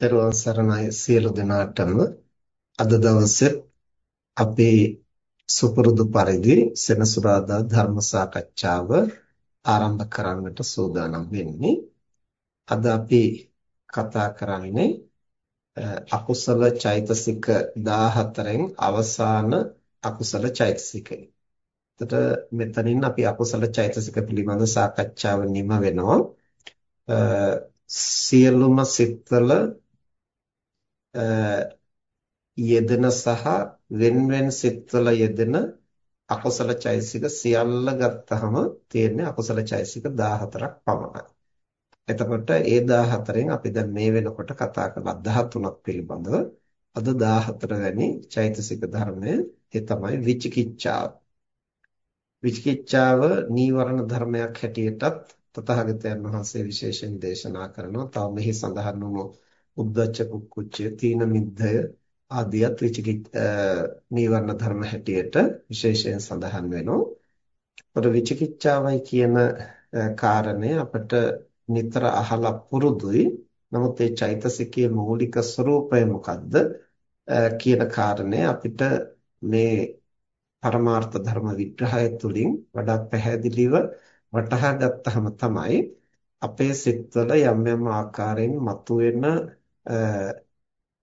දරුවන් සරණයි සියලු දෙනාටම අද දවසේ අපි සුපුරුදු පරිදි සෙනසුරාදා ධර්ම සාකච්ඡාව ආරම්භ කරන්නට සූදානම් වෙන්නේ. අද අපි කතා කරන්නේ අකුසල චෛතසික 14න් අවසාන අකුසල චෛතසිකය. එතකොට මෙතනින් අපි අකුසල චෛතසික පිළිබඳ සාකච්ඡාව නිම වෙනවා. සියලුම සිත්වල යෙදෙන සහ වෙන්වෙන් සිත්වල යෙදෙන අකුසල චෛසික සියල්ල ගත්තහම තියෙන්නේ අකුසල චෛසික 14ක් පමණයි. එතකොට ඒ 14න් අපි දැන් මේ වෙනකොට කතා කළා 13ක් පිළිබඳව. අද 14 වැනි චෛතසික ධර්මය ඒ තමයි විචිකිච්ඡාව. විචිකිච්ඡාව නීවරණ ධර්මයක් හැටියටත් තථාගතයන් වහන්සේ විශේෂයෙන් දේශනා කරනවා. තව මෙහි සඳහන් වුණු උද්ධච්ච කුක්කුච්චය තීන මිද්ධය ආදියත් විචිකිච්ඡ නීවරණ ධර්ම හැටියට විශේෂයෙන් සඳහන් වෙනවා. ඒතර විචිකිච්ඡාවයි කියන කාරණය අපිට නිතර අහලා පුරුදුයි. නමුත් මේ චෛතසිකයේ මූලික ස්වરૂපය මොකද්ද කියන කාරණය අපිට මේ පරමාර්ථ ධර්ම විග්‍රහය තුළින් වඩා පැහැදිලිව වටහා ගත්තහම තමයි අපේ සිත්වල යම් යම් ආකාරයෙන් මතුවෙන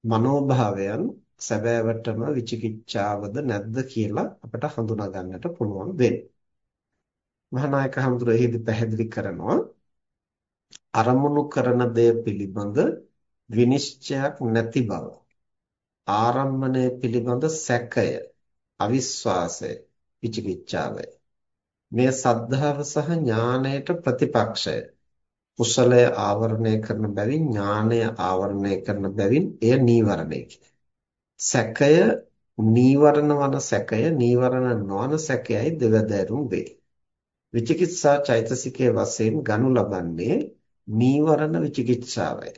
මනෝභාවයන් සැබෑවටම විචිකිච්ඡාවද නැද්ද කියලා අපට හඳුනා ගන්නට පුළුවන් වෙන්නේ. මහානායක හඳුර එහිදී පැහැදිලි කරනවා අරමුණු කරන දේ පිළිබඳ විනිශ්චයක් නැති බව ආරම්මණය පිළිබඳ සැකය අවිශ්වාසය විචිකිච්ඡාවයි මේ සද්ධාව සහ ඥාණයට ප්‍රතිපක්ෂය කුසලය ආවරණය කරන බැවින් ඥානය ආවරණය කරන බැවින් එය නීවරණයකි. සැකය නීවරණ වන සැකය නීවරණ නොවන සැකයයි දෙවදෑරුම් වේ. විචිකිත්සා චෛතසිකයේ වශයෙන් ගනු ලබන්නේ නීවරණ විචිකිච්ඡාවයි.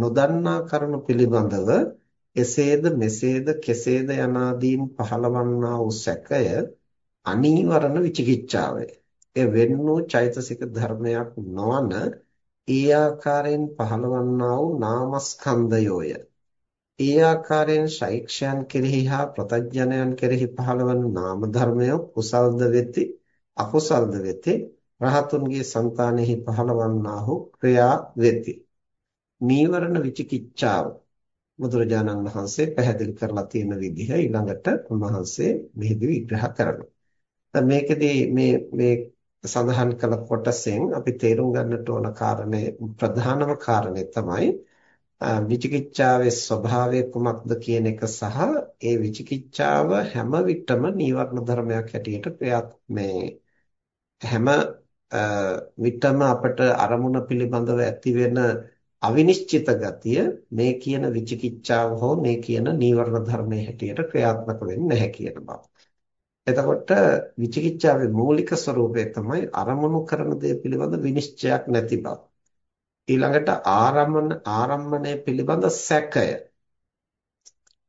නොදන්නා කරුණු පිළිබඳව එසේද මෙසේද කෙසේද යනාදීන් පහළවන්නා වූ සැකය අනීවරණ විචිකිච්ඡාවයි. ඒ වෙන් වූ චෛතසික ධර්මයක් නොවන ඒ ආකාරයෙන් පහළවන්නා වූ නාමස්කන්ධයෝය. ඒ ආකාරයෙන් ශෛක්ෂයන් කෙරෙහි හා ප්‍රතඥයන් කෙරෙහි පහළවන නාම ධර්මය කුසල්ද වෙති අකුසල්ද වෙති රහතුන්ගේ సంతානෙහි පහළවන්නා වූ ක්‍රියා වෙති. නීවරණ විචිකිච්ඡාව බුදුරජාණන් වහන්සේ පැහැදිලි කරලා තියෙන විදිහ ඊළඟට උන්වහන්සේ මෙහිදී විග්‍රහ කරනවා. දැන් මේකෙදී මේ මේ සඳහන් කළ කොටසෙන් අපි තේරුම් ගන්නට ඕන කාරණේ ප්‍රධානම කාරණේ තමයි විචිකිච්ඡාවේ ස්වභාවය කුමක්ද කියන එක සහ ඒ විචිකිච්ඡාව හැම විටම නීවරණ ධර්මයක් හැටියට ක්‍රියාත් මේ හැම විටම අපට අරමුණ පිළිබඳව ඇති වෙන අවිනිශ්චිත ගතිය මේ කියන විචිකිච්ඡාව හෝ මේ කියන නීවරණ ධර්මයේ හැටියට ක්‍රියාත්මක වෙන්නේ නැහැ කියන බව. එතකොට විචිකිච්ඡාවේ මූලික ස්වરૂපය තමයි අරමුණු කරන දේ පිළිබඳ විනිශ්චයක් නැති බව. ඊළඟට ආරම්මන ආරම්මණය පිළිබඳ සැකය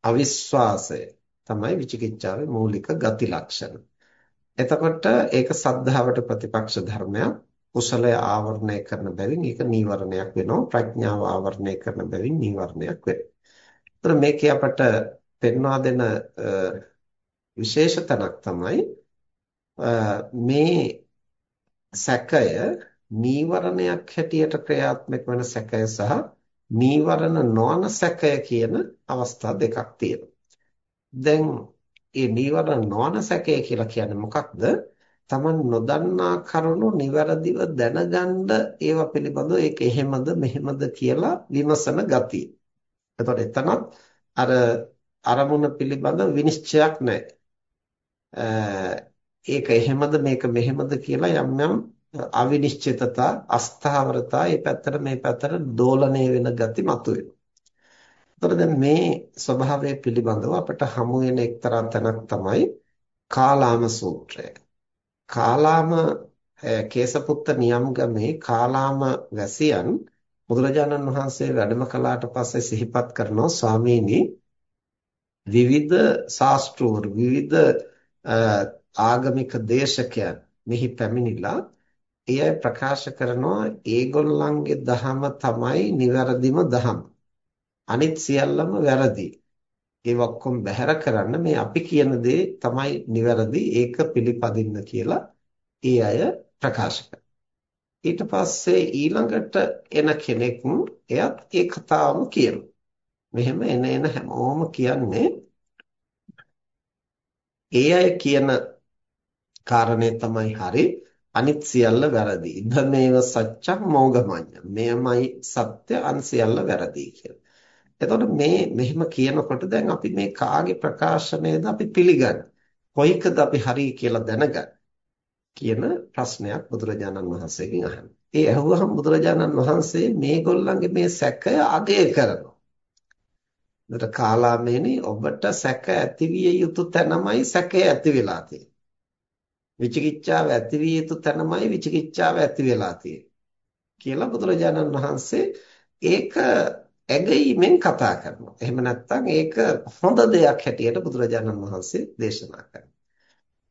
අවිශ්වාසය තමයි විචිකිච්ඡාවේ මූලික ගති ලක්ෂණ. එතකොට ඒක සද්ධාවට ප්‍රතිපක්ෂ ධර්මයක්. කුසලය ආවරණය කරන බැවින් ඒක නීවරණයක් වෙනවා. ප්‍රඥාව ආවරණය කරන බැවින් නීවරණයක් වෙනවා. ඒතර මේකේ අපට පෙන්වා දෙන විශේෂ තැනක් තමයි මේ සැකය නීවරණයක් හැටියට ක්‍රියාත්මක වන සැකය සහ නීවරණ නොවන සැකය කියන අවස්ථා දෙකක් තියෙනවා. දැන් මේ නීවරණ නොවන සැකය කියලා කියන්නේ මොකක්ද? Taman නොදන්නා කරුණු નિවරදිව දැනගන්න ඒවා පිළිබඳව ඒක එහෙමද මෙහෙමද කියලා විමසන ගතිය. එතකොට එතනත් අර අරමුණ පිළිබඳ විනිශ්චයක් නැහැ. ඒක එහෙමද මේක මෙහෙමද කියලා යම් යම් අවිනිශ්චිතතා අස්ථාවරතා මේ පැත්තට මේ පැත්තට දෝලණය වෙන ගති මතුවෙනවා. එතකොට දැන් මේ ස්වභාවය පිළිබඳව අපට හමු වෙන එක්තරා තැනක් තමයි කාලාම සූත්‍රය. කාලාම කේසපුත්ත නියම්ගමේ කාලාම වැසියන් බුදුරජාණන් වහන්සේ වැඩම කළාට පස්සේ සිහිපත් කරනවා ස්වාමීනි විවිධ ශාස්ත්‍රවරු විවිධ ආගමික දේශකයන් මෙහි පැමිණිලා එය ප්‍රකාශ කරනවා ඒගොල්ලන්ගේ දහම තමයි නිවැරදිම දහම. අනිත් සියල්ලම වැරදි. ඒ ඔක්කොම බැහැර කරන්න මේ අපි කියන දේ තමයි නිවැරදි ඒක පිළිපදින්න කියලා ඒ අය ප්‍රකාශ ඊට පස්සේ ඊළඟට එන කෙනෙක් එයත් ඒ කතාවම කියනවා. මෙහෙම එන එන හැමෝම කියන්නේ ඒ අය කියන කාරණේ තමයි හරි අනිත් සියල්ල වැරදි. ඉදමේව සත්‍යං මෝගමඤ්ඤ. මෙයමයි සත්‍ය අන් සියල්ල වැරදි කියලා. එතකොට මේ මෙහෙම කියනකොට දැන් අපි මේ කාගේ ප්‍රකාශනයද අපි පිළිගන්නේ? කොයිකද අපි හරි කියලා දැනගන්නේ? කියන ප්‍රශ්නයක් බුදුරජාණන් වහන්සේගෙන් අහනවා. ඒ අහුවහම බුදුරජාණන් වහන්සේ මේගොල්ලන්ගේ මේ සැකය අගය කරනවා. එතකොට කාලාමේනි ඔබට සැක ඇතිවිය යුතු තැනමයි සැකය ඇති වෙලා තියෙන්නේ. විචිකිච්ඡාව ඇතිවිය යුතු තැනමයි විචිකිච්ඡාව ඇති වෙලා තියෙන්නේ. කියලා බුදුරජාණන් වහන්සේ ඒක ඇගීමෙන් කතා කරනවා. එහෙම නැත්නම් ඒක හොඳ දෙයක් හැටියට බුදුරජාණන් වහන්සේ දේශනා කරනවා.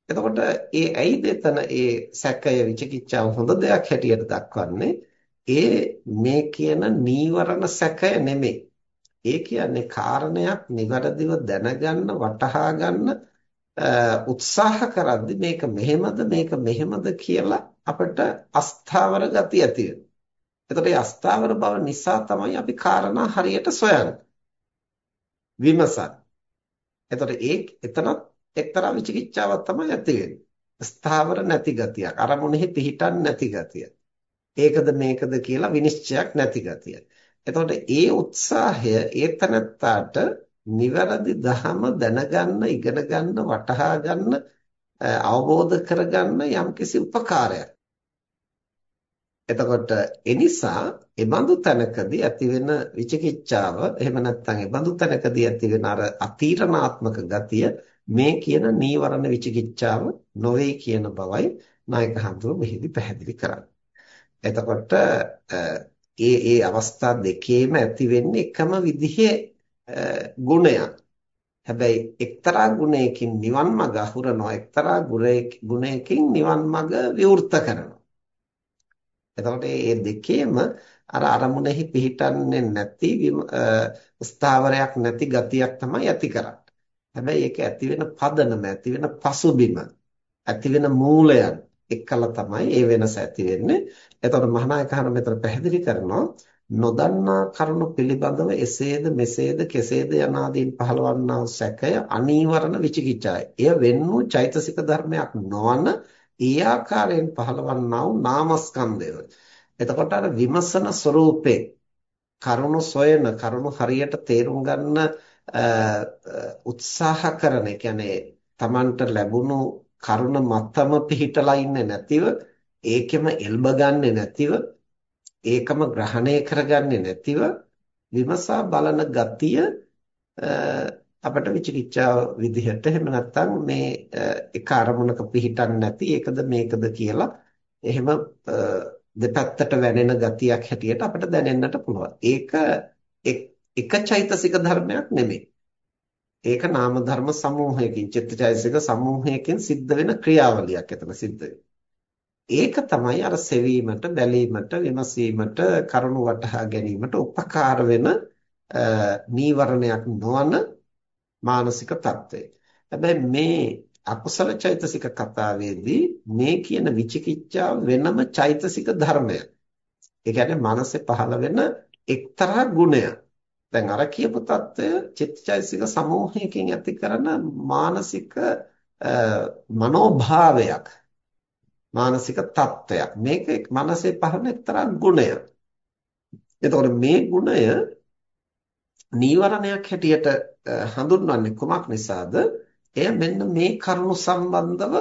එතකොට ඒ ඇයිද එතන ඒ සැකය විචිකිච්ඡාව හොඳ දෙයක් හැටියට දක්වන්නේ ඒ මේ කියන නීවරණ සැකය නෙමෙයි. ඒ කියන්නේ කාරණයක් નિවරදිව දැනගන්න වටහා ගන්න උත්සාහ කරද්දි මේක මෙහෙමද මේක මෙහෙමද කියලා අපිට අස්ථාවර ගතිය ඇති වෙනවා. එතකොට මේ අස්ථාවර බව නිසා තමයි අපි කාරණා හරියට සොයන්නේ. විමසන්නේ. එතකොට ඒ එතනත් එක්තරා විචිකිච්ඡාවක් තමයි ඇති වෙන්නේ. ස්ථාවර නැති ගතියක්. අරමුණෙහි පිහිටන් නැති ගතිය. ඒකද මේකද කියලා විනිශ්චයක් නැති ගතිය. එතකොට ඒ උත්සාහය ඒ තනත්තාට නිවැරදි ධහම දැනගන්න, ඉගෙන ගන්න, වටහා ගන්න, අවබෝධ කරගන්න යම්කිසි උපකාරයක්. එතකොට එනිසා එබඳු තැනකදී ඇතිවෙන විචිකිච්ඡාව එහෙම නැත්නම් එබඳු තැනකදී ඇතිවෙන අර අතීරණාත්මක ගතිය මේ කියන නීවරණ විචිකිච්ඡාව නොවේ කියන බවයි නායක හඳුරු මෙහිදී පැහැදිලි කරන්නේ. එතකොට ඒ ඒ අවස්ථා දෙකේම ඇති වෙන්නේ එකම විදිහේ ගුණයක්. හැබැයි එක්තරා ගුණයකින් නිවන් මඟ අහුරනවා එක්තරා ගුණයකින් නිවන් මඟ විවෘත කරනවා. එතකොට මේ දෙකේම අර අරමුණෙහි පිහිටන්නේ නැති ස්ථාවරයක් නැති ගතියක් තමයි ඇති කරන්නේ. හැබැයි ඒක ඇති වෙන පදනම, ඇති වෙන පසුබිම, ඇති වෙන මූලයන් එක්කලා තමයි ඒ වෙනස ඇති වෙන්නේ. එතකොට මහානායක හර මෙතන පැහැදිලි කරනවා නොදන්නා කරුණු පිළිබඳව එසේද මෙසේද කෙසේද යනාදීන් පහළවන්නා සැකය අනීවරණ විචිකිච්ඡාය. එය වෙන්නු චෛතසික ධර්මයක් නොවන ඒ ආකාරයෙන් පහළවන්නා වූ නාමස්කන්ධය. එතකොට අර විමසන ස්වરૂපේ කරුණු සොයන කරුණු හරියට තේරුම් ගන්න උත්සාහ කරන කියන්නේ Tamanට ලැබුණු කරුණ මතම පිහිටලා ඉන්නේ නැතිව ඒකෙම එල්බ ගන්නෙ නැතිව ඒකම ග්‍රහණය කරගන්නේ නැතිව විමසා බලන ගතිය අපට විචිකිච්ඡාව විදිහට එහෙම නැත්නම් මේ එක අරමුණක පිහිටන්නේ නැති ඒකද මේකද කියලා එහෙම දෙපැත්තට වැනෙන ගතියක් හැටියට අපිට දැනෙන්නට පුළුවන්. ඒක එක චෛතසික ධර්මයක් නෙමෙයි. ඒක නාම ධර්ම සමූහයකින් චිත්තචෛතසික සමූහයකින් සිද්ධ වෙන ක්‍රියාවලියක් එතන සිද්ධ ඒක තමයි අර සෙවීමට බැලීමට විමසීමට කරුණු වටහා ගැනීමට උපකාර වෙන නීවරණයක් නොවන මානසික தත්වය. හැබැයි මේ අකුසල චෛතසික කතාවේදී මේ කියන විචිකිච්ඡා වෙනම චෛතසික ධර්මයක්. ඒ කියන්නේ මනසේ පහළ වෙන එක්තරා ගුණයක්. දැන් අර කියපු தত্ত্বය චිත්තචෛතසික සමූහයකින් ඇති කරන මානසික මනෝභාවයක්. මානසික තත්ත්වයක්. මේක මනසේ පහළ එක්තරා ගුණයක්. එතකොට මේ ගුණය නීවරණයක් හැටියට හඳුන්වන්නේ කොමක් නිසාද? එය මෙන්න මේ කරුණු සම්බන්ධව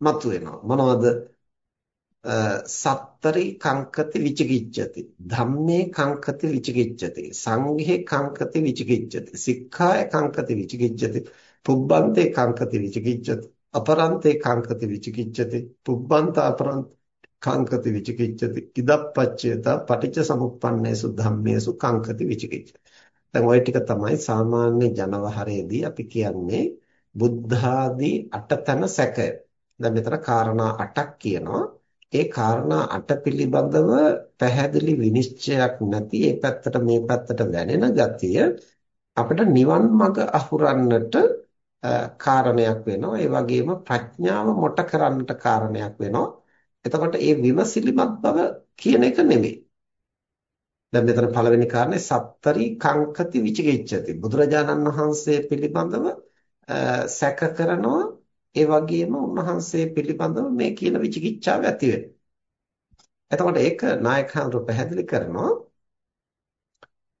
මතුවෙනවා. මොනවද? සත්තරි කංකති විචිකිච්ඡති ධම්මේ කංකති විචිකිච්ඡති සංඝේ කංකති විචිකිච්ඡති සික්ඛාය කංකති විචිකිච්ඡති පුබ්බන්තේ කංකති විචිකිච්ඡති අපරන්තේ කංකති විචිකිච්ඡති පුබ්බන්ත අපරන්ත කංකති විචිකිච්ඡති ඉදප්පච්චේත පටිච්ච සමුප්පන්නේසු ධම්මේසු කංකති විචිකිච්ඡති දැන් ওই ටික තමයි සාමාන්‍ය ජනවහරේදී අපි කියන්නේ බුද්ධාදී අටතන සැකය. දැන් මෙතන කාරණා 8ක් කියනවා. ඒ කාරණා අට පිළිබඳව පැහැදිලි විනිශ්චයක් නැති ඒ පැත්තට මේ පැත්තට වැනෙන ගතිය අපිට නිවන් මඟ අහුරන්නට කාරණයක් වෙනවා. ඒ වගේම ප්‍රඥාව මොට කරන්නට කාරණයක් වෙනවා. එතකොට මේ විමසිලිමත් බව කියන එක නෙමෙයි. දැන් මෙතන පළවෙනි කාරණේ සත්තරි කංකති විචිකිච්ඡති. බුදුරජාණන් වහන්සේ පිළිබඳව සැක කරනවා ඒ වගේම උන්වහන්සේ පිළිබඳව මේ කියන විචිකිච්ඡාව ඇති වෙනවා. එතකොට ඒක නායක හඳුර පැහැදිලි කරනවා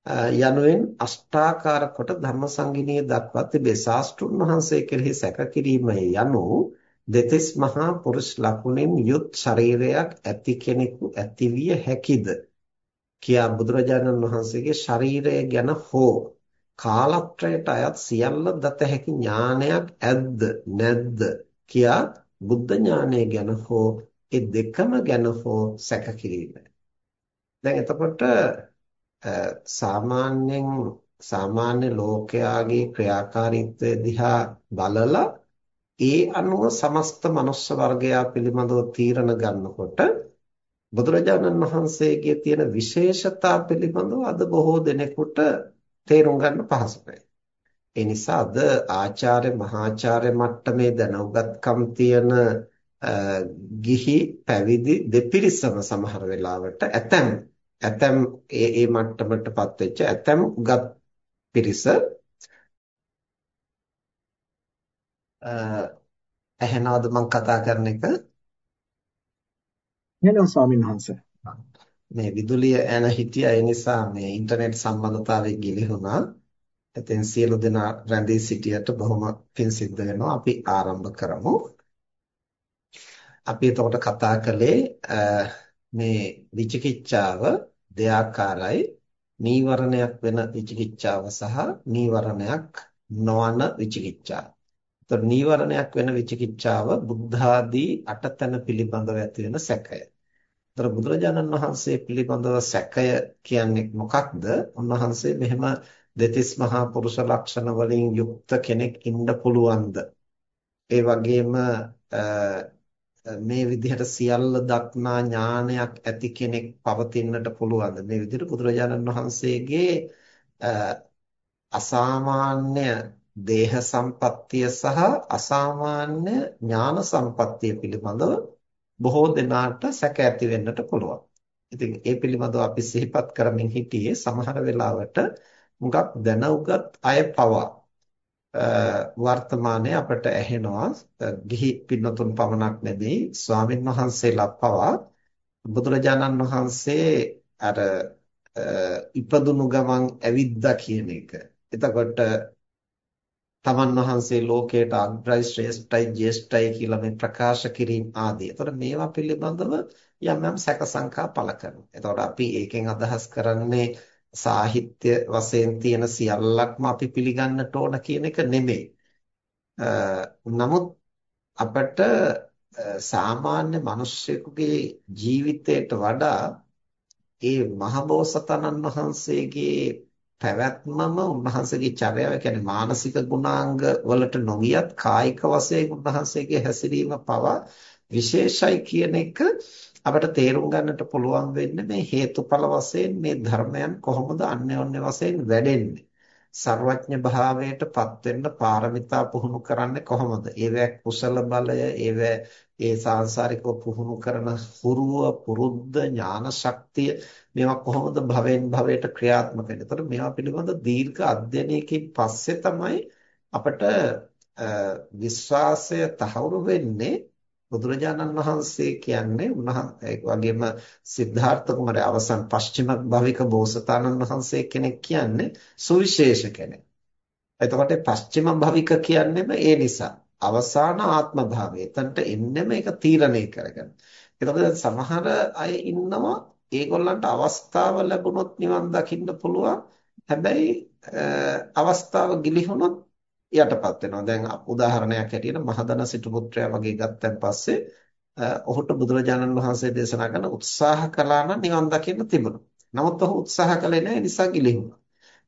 යනුවෙන් අෂ්ටාකාර කොට ධම්මසංගිනිය දක්වා තිබේ. ශාස්ත්‍රුන් වහන්සේ කෙරෙහි සැක කිරීමයි යනු දෙතිස් මහා පුරුෂ ලකුණෙන් යුත් ශරීරයක් ඇති කෙනෙකු ඇතිවිය හැකිද කියා බුදුරජාණන් වහන්සේගේ ශරීරය ගැන හෝ කාලත්‍රයට අයත් සියල්ල දත හැකි ඥානයක් ඇද්ද නැද්ද කියා බුද්ධ ඥානය ගැන හෝ ඒ දෙකම ගැන හෝ සැක කිරීමයි. දැන් එතකොට සාමාන්‍යයෙන් සාමාන්‍ය ලෝකයාගේ ක්‍රියාකාරීත්වය දිහා බලලා ඒ අනුව සමස්ත මනුස්ස වර්ගයා පිළිබඳව තීරණ ගන්නකොට බුදුරජාණන් වහන්සේගේ තියෙන විශේෂතා පිළිබඳව අද බොහෝ දෙනෙකුට තේරුම් ගන්න පහසුයි. ඒ නිසා අද ආචාර්ය මහාචාර්ය මට්ටමේ දැනුගත්කම් තියෙන ගිහි පැවිදි දෙපිරිසම සමහර වෙලාවට ඇතැම් ඇතැම් ඒ ඒ මට්ටමටපත් වෙච්ච ඇතැම් උගත් පිරිස ඇහෙනවද මම කතා කරන එක? එහෙනම් ස්වාමීන් වහන්සේ මේ විදුලිය ඇන හිටියා ඒ නිසා මේ ඉන්ටර්නෙට් සම්බන්ධතාවය ගිලිහුණා. එතෙන් සියලු දෙනා රැඳී සිටියට බොහොම පිං සිද්ධ වෙනවා. අපි ආරම්භ කරමු. අපි එතකොට කතා කළේ මේ විචිකිච්ඡාව දෙආකාරයි. නීවරණයක් වෙන විචිකිච්ඡාව සහ නීවරණයක් නොවන විචිකිච්ඡාව. එතකොට නීවරණයක් වෙන විචිකිච්ඡාව බුද්ධ ආදී අටතන පිළිබඳව ඇති වෙන සැකය. ඒතර බුදුරජාණන් වහන්සේ පිළිබඳව සැකය කියන්නේ මොකක්ද? උන්වහන්සේ මෙහෙම දෙතිස් මහා පුරුෂ ලක්ෂණ වලින් යුක්ත කෙනෙක් ඉන්න පුළුවන්ද? ඒ වගේම මේ විදිහට සියල්ල දක්නා ඥානයක් ඇති කෙනෙක් පවතින්නට පුළුවන්ද? මේ විදිහට බුදුරජාණන් වහන්සේගේ අසාමාන්‍ය දේහ සම්පත්තිය සහ අසාමාන්‍ය ඥාන සම්පත්තිය පිළිබඳව බොහෝ දෙනාට සැක ඇති වෙන්නට පුළුවන්. ඉතින් ඒ පිළිබඳව අපි සිහිපත් කරමින් හිටියේ සමහර වෙලාවට මුගක් දැන උගත් අය පවා වර්තමානයේ අපට ඇහෙනවා ගිහි පින්නතුන් පමණක් නෙමෙයි ස්වාමින් වහන්සේලා පවා බුදුරජාණන් වහන්සේ අර ඉපදුණු ගමන් ඇවිද්දා කියන එක. එතකොට තමන් වහන්සේ ලෝකයට අග්‍රයි ශ්‍රේෂ්ඨයි ජේෂ්ඨයි කියලා මේ ප්‍රකාශ කිරීම ආදී. එතකොට මේවා පිළිබඳව යම් යම් සැක සංකා පළ කරනවා. එතකොට අපි ඒකෙන් අදහස් කරන්නේ සාහිත්‍ය වශයෙන් තියෙන සියල්ලක්ම අපි පිළිගන්නට ඕන කියන එක නෙමෙයි. නමුත් අපට සාමාන්‍ය මිනිස්සෙකුගේ ජීවිතයට වඩා ඒ මහබෝසතාණන් වහන්සේගේ පැවැත්මම උන්වහන්සේගේ චර්යාව කියන්නේ මානසික ගුණාංග වලට නොගියත් කායික වශයෙන් උන්වහන්සේගේ හැසිරීම පවා විශේෂයි කියන එක අපිට තේරුම් ගන්නට පුළුවන් වෙන්නේ මේ හේතුඵල වශයෙන් මේ ධර්මයන් කොහොමද අන්‍යෝන්‍ය වශයෙන් වැඩෙන්නේ සර්වඥ භාවයට පත් වෙන්න පාරමිතා පුහුණු කරන්නේ කොහොමද? ඒවැ කුසල බලය, ඒවැ ඒ සාංශාරිකව පුහුණු කරන හුරුව පුරුද්ද ඥාන ශක්තිය මේවා කොහොමද භවෙන් භවයට ක්‍රියාත්මක වෙන්නේ. එතකොට මේවා පිළිබඳ දීර්ඝ අධ්‍යයනයකින් පස්සේ තමයි අපට විශ්වාසය තහවුරු වෙන්නේ බුදුරජාණන් වහන්සේ කියන්නේ උන්වහන්සේ වගේම සිද්ධාර්ථ කුමාරය අවසන් පශ්චිම භවික බෝසතාණන් වහන්සේ කෙනෙක් කියන්නේ සුවිශේෂ කෙනෙක්. එතකොට පශ්චිම භවික කියන්නේම ඒ නිසා අවසාන ආත්ම භාවය. එතනට එන්නෙම ඒක තීරණය කරගන්න. එතකොට සමහර අය ඉන්නවා ඒගොල්ලන්ට අවස්ථාව ලැබුණොත් නිවන් දකින්න පුළුවන්. හැබැයි අවස්ථාව ගිලිහුණොත් යටපත් වෙනවා. දැන් උදාහරණයක් හැටියට මහදන සිටු පුත්‍රයා වගේ ගත්තන් පස්සේ ඔහුට බුදුරජාණන් වහන්සේ දේශනා කරන උත්සාහ කළා නම් නිවන් දකින්න තිබුණා. නමුත් ඔහු උත්සාහ කළේ නැහැ නිසා ගිලිහුණා.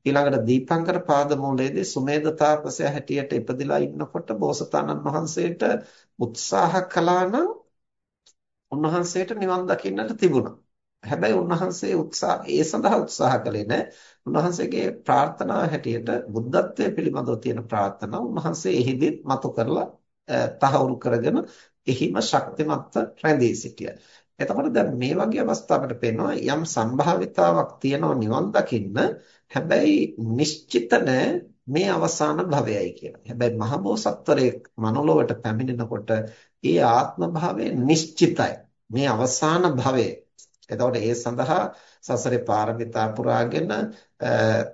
ඊළඟට දීපංකර පාදමූලයේදී සුමේද තාපසය හැටියට ඉපදිලා ඉන්නකොට බෝසතාණන් වහන්සේට උත්සාහ කළා නම් උන්වහන්සේට නිවන් දකින්නට තිබුණා. හැබැයි උන්වහන්සේ උත්සාහ ඒ සඳහා උත්සාහ කළේ නැහැ. උන්වහන්සේගේ ප්‍රාර්ථනාව හැටියට බුද්ධත්වයේ පිළිබඳව තියෙන ප්‍රාර්ථනාව උන්වහන්සේ එහිදී මතු කරලා තහවුරු කරගෙන එහිම ශක්තිමත්ව රැඳී සිටියා. එතකොට දැන් මේ වගේ අවස්ථාවකට පේනවා යම් සම්භාවිතාවක් තියෙනවා නිවන් දකින්න හැබැයි නිශ්චිත මේ අවසාන භවයයි කියලා. හැබැයි මහබෝසත්වරේ මනෝලොවට පැමිණෙනකොට ඒ ආත්ම භාවය නිශ්චිතයි. මේ අවසාන භවය. එතකොට ඒ සඳහා සසරේ පාරමිතා පුරාගෙන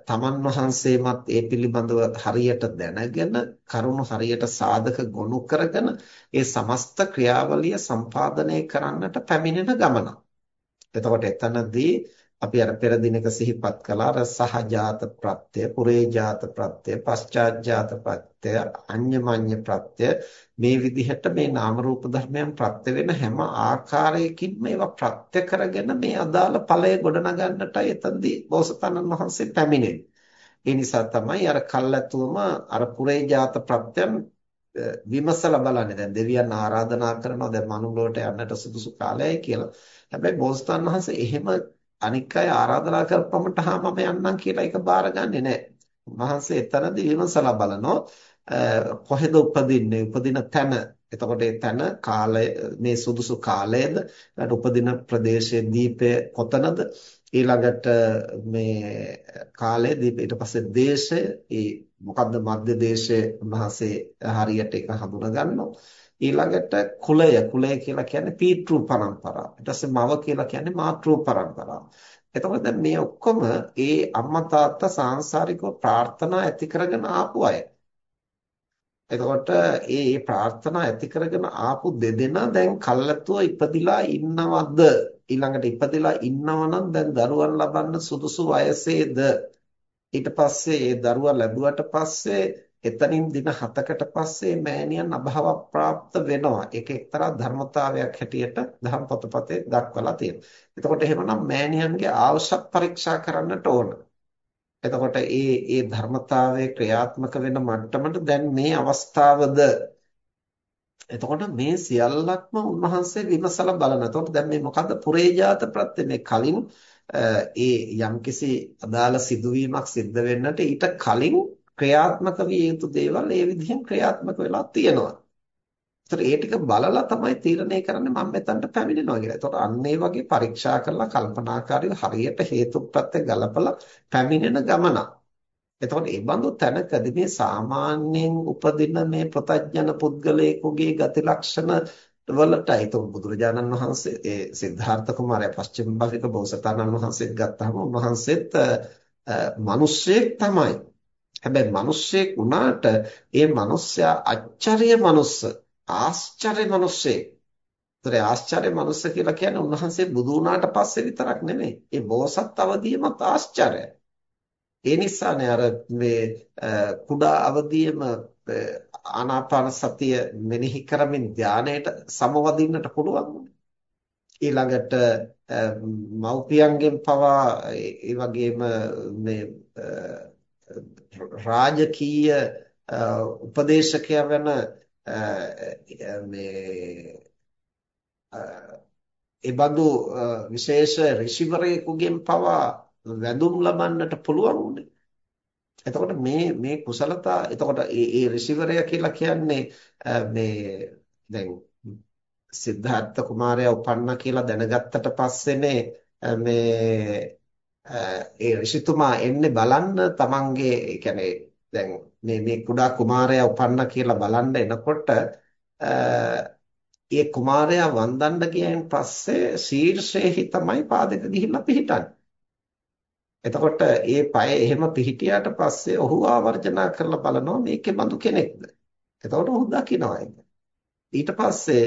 තමන් වහන්සේමත් ඒ පිළිබඳව හරියට දැනගෙන කරුණු හරියට සාධක ගොනු කරගෙන ඒ සමස්ත ක්‍රියාවලිය සම්පාදනය කරන්නට පැමිණෙන ගමන. එතකොට එතනදී අපි අර පෙර දිනක සිහිපත් කළා අර සහජාත ප්‍රත්‍ය, පුරේජාත ප්‍රත්‍ය, පශ්චාත්ජාත ප්‍රත්‍ය, අඤ්ඤමඤ්ඤ ප්‍රත්‍ය මේ විදිහට මේ නාම රූප ධර්මයන් ප්‍රත්‍ය වෙන හැම ආකාරයකින් මේවා ප්‍රත්‍ය කරගෙන මේ අදාළ ඵලය ගොඩනගන්නටයි එතනදී බෝසතාණන් වහන්සේ පැමිණෙන්නේ. ඒ නිසා තමයි අර කල්ැතුවම අර පුරේජාත ප්‍රත්‍යයන් විමසලා බලන්නේ. දැන් දෙවියන් ආරාධනා කරනවා දැන් මනුලොවට යන්නට සුදුසු කාලයයි කියලා. හැබැයි බෝසතාණන් වහන්සේ එහෙම අනික් අය ආරාධනා කරපමට හා මම යන්නම් කියලා ඒක බාරගන්නේ නැහැ. උන්වහන්සේ එතනදී විමසලා බලනවා කොහෙද උපදින්නේ? උපදින තැන. එතකොට ඒ තැන කාලය මේ සුදුසු කාලයද? ඊට උපදින ප්‍රදේශයේ දීපය කොතනද? ඊළඟට මේ කාලය දීප ඊට පස්සේ දේශය. ඒ මොකද්ද මධ්‍ය දේශයේ උන්වහන්සේ හරියට ඒක හඳුනා ගන්නවා ඊළඟට කුලය කුලය කියලා කියන්නේ පීතෘ පරම්පරාව. ඊට පස්සේ මව කියලා කියන්නේ මාතෘ පරම්පරාව. එතකොට දැන් මේ ඔක්කොම ඒ අම්මා තාත්තා සාංශාරිකව ප්‍රාර්ථනා ඇති කරගෙන ආපු අය. එතකොට ඒ ප්‍රාර්ථනා ඇති කරගෙන ආපු දෙදෙනා දැන් කල්ැතුව ඉපදිලා ඉන්නවද? ඊළඟට ඉපදිලා ඉන්නවනම් දැන් දරුවන් ලබන්න සුදුසු වයසේද? ඊට පස්සේ ඒ දරුවා ලැබුවට පස්සේ එතනින් දින 7කට පස්සේ මෑණියන් අභාව ප්‍රාප්ත වෙනවා. ඒක එක්තරා ධර්මතාවයක් හැටියට දහම් පොතපතේ දක්වලා තියෙනවා. එතකොට එහෙමනම් මෑණියන්ගේ ආවශ්‍යක පරීක්ෂා කරන්නට ඕන. එතකොට ඒ ඒ ධර්මතාවයේ ක්‍රියාත්මක වෙන මට්ටමට දැන් මේ අවස්ථාවද එතකොට මේ සියල්ලක්ම උන්වහන්සේ විමසලා බලන. එතකොට දැන් මේ මොකද්ද පුරේජාත ප්‍රත්‍ය මේ කලින් ඒ යම්කිසි අදාළ සිදුවීමක් සිද්ධ වෙන්නට ඊට කලින් ක්‍රියාත්මක විය යුතු දේවල් ඒ විදිහෙන් ක්‍රියාත්මක වෙලා තියෙනවා. ඒතර ඒ ටික බලලා තමයි තීරණය කරන්නේ මම මෙතනට පැමිණෙනවා කියලා. ඒතකොට අන්න ඒ වගේ පරීක්ෂා කරලා කල්පනාකාරීව හරියට හේතුප්‍රත්‍ය ගලපලා පැමිණෙන ගමන. එතකොට මේ බඳු තැනකදී මේ සාමාන්‍යයෙන් උපදින මේ ප්‍රතඥන පුද්ගලයෙකුගේ ගති ලක්ෂණ වලටයි તો බුදුරජාණන් වහන්සේ ඒ සිද්ධාර්ථ කුමාරයා පස්චිම භවික බෝසතාණන් වහන්සේත් ගත්තාම උන්වහන්සේත් මිනිස්සෙක් තමයි. හැබැයි මිනිස්සෙක් වුණාට ඒ මිනිස්සයා අච්චරිය මිනිස්ස ආශ්චර්ය මිනිස්සෙක්. ඒතර ආශ්චර්ය මිනිස්ස කියලා කියන්නේ උන්වහන්සේ බුදු වුණාට පස්සේ විතරක් නෙමෙයි. ඒ බෝසත් අවදීමත් ආශ්චර්යයි. ඒ නිසානේ අර මේ කුඩා අවදීම ආනාපාන සතිය මෙනෙහි කරමින් ධානයට සමවදින්නට පුළුවන්. ඊළඟට මව්පියන්ගෙන් පවා ඒ වගේම මේ රාජකීය උපදේශකයා වෙන මේ ඒබඳු විශේෂ ඍෂිවරයෙකුගෙන් පවා වැඳුම් ලබන්නට පුළුවන් උනේ. එතකොට මේ මේ කුසලතා එතකොට ඒ ඒ ඍෂිවරයා කියලා කියන්නේ මේ දැන් සිද්ධාර්ථ කුමාරයා උපන්නා කියලා දැනගත්තට පස්සේනේ මේ ඒ ඍෂිතුමා එන්නේ බලන්න තමන්ගේ කියන්නේ දැන් මේ මේ කුඩා කුමාරයා උපන්න කියලා බලන්න එනකොට ඒ කුමාරයා වන්දන්න ගියන් පස්සේ ශීර්ෂයේ තමයි පාදක ගිහිල්ලා පිහිටන්නේ. එතකොට ඒ পায় එහෙම පිහිටියාට පස්සේ ඔහු ආවර්ජනා කරලා බලනවා මේකේ බඳු කෙනෙක්ද. එතකොට ඔහු දකිනවා ඒක. ඊට පස්සේ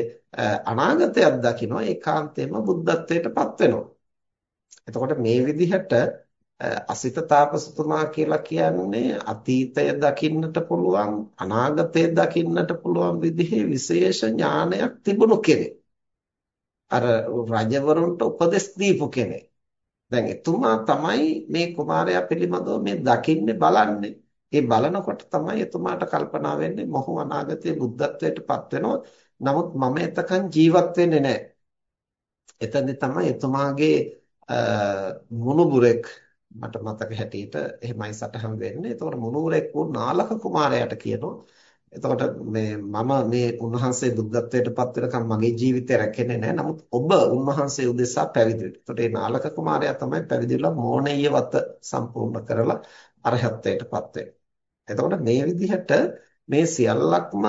අනාගතයක් දකිනවා ඒකාන්තයෙන්ම බුද්ධත්වයටපත් වෙනවා. එතකොට මේ විදිහට අසිත තාපසතුමා කියලා කියන්නේ අතීතය දකින්නට පුළුවන් අනාගතය දකින්නට පුළුවන් විදිහේ විශේෂ ඥානයක් තිබුණු කෙනෙක්. අර රජවරුන්ට උපදෙස් දීපු කෙනෙක්. දැන් එතුමා තමයි මේ කුමාරයා පිළිබඳව මේ දකින්නේ බලන්නේ. ඒ බලනකොට තමයි එතුමාට කල්පනා වෙන්නේ මොහු අනාගතයේ බුද්ධත්වයට පත් වෙනවා. නමුත් මම එතකන් ජීවත් වෙන්නේ නැහැ. එතෙන්දි තමයි එතුමාගේ මුණුබුරෙක් මට මතක හැටියට එහෙමයි සටහන් වෙන්නේ. එතකොට මුණුබුරෙක් වූ නාලක කුමාරයාට කියනවා එතකොට මේ මම මේ උන්වහන්සේ බුද්ධත්වයට පත් වෙනකම් මගේ ජීවිතය රැකෙන්නේ නැහැ. නමුත් ඔබ උන්වහන්සේ උදෙසා පැවිදි වෙන්න. එතකොට මේ නාලක කුමාරයා තමයි පැවිදි වෙලා මෝණීය වත සම්පූර්ණ කරලා අරහත්ත්වයට පත් වෙන්නේ. එතකොට මේ විදිහට මේ සියල්ලක්ම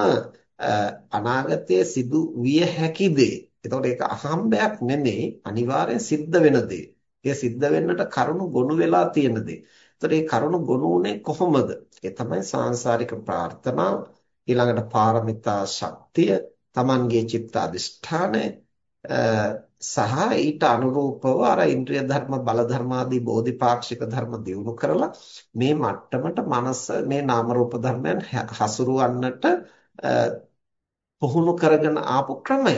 අනාගතයේ සිදු විය හැකි දේ. එතකොට ඒක අහම්බයක් නෙමෙයි අනිවාර්යෙන් සිද්ධ වෙන දේ. ඒ සිද්ධ වෙන්නට කරුණු ගොනු වෙලා තියෙන දේ. එතකොට මේ කරුණු ගොනු උනේ කොහොමද? ඒ තමයි සාංශාරික ප්‍රාර්ථනාව, ඊළඟට පාරමිතා ශක්තිය, Tamanගේ චිත්ත අධිෂ්ඨානය සහ ඊට අනුරූපව අර ඉන්ද්‍රිය ධර්ම බල ධර්ම ආදී බෝධිපාක්ෂික ධර්ම දියුණු කරලා මේ මට්ටමට මනස මේ නාම රූප ධර්මයන් හසුරවන්නට පුහුණු කරගෙන ආපු ක්‍රමය.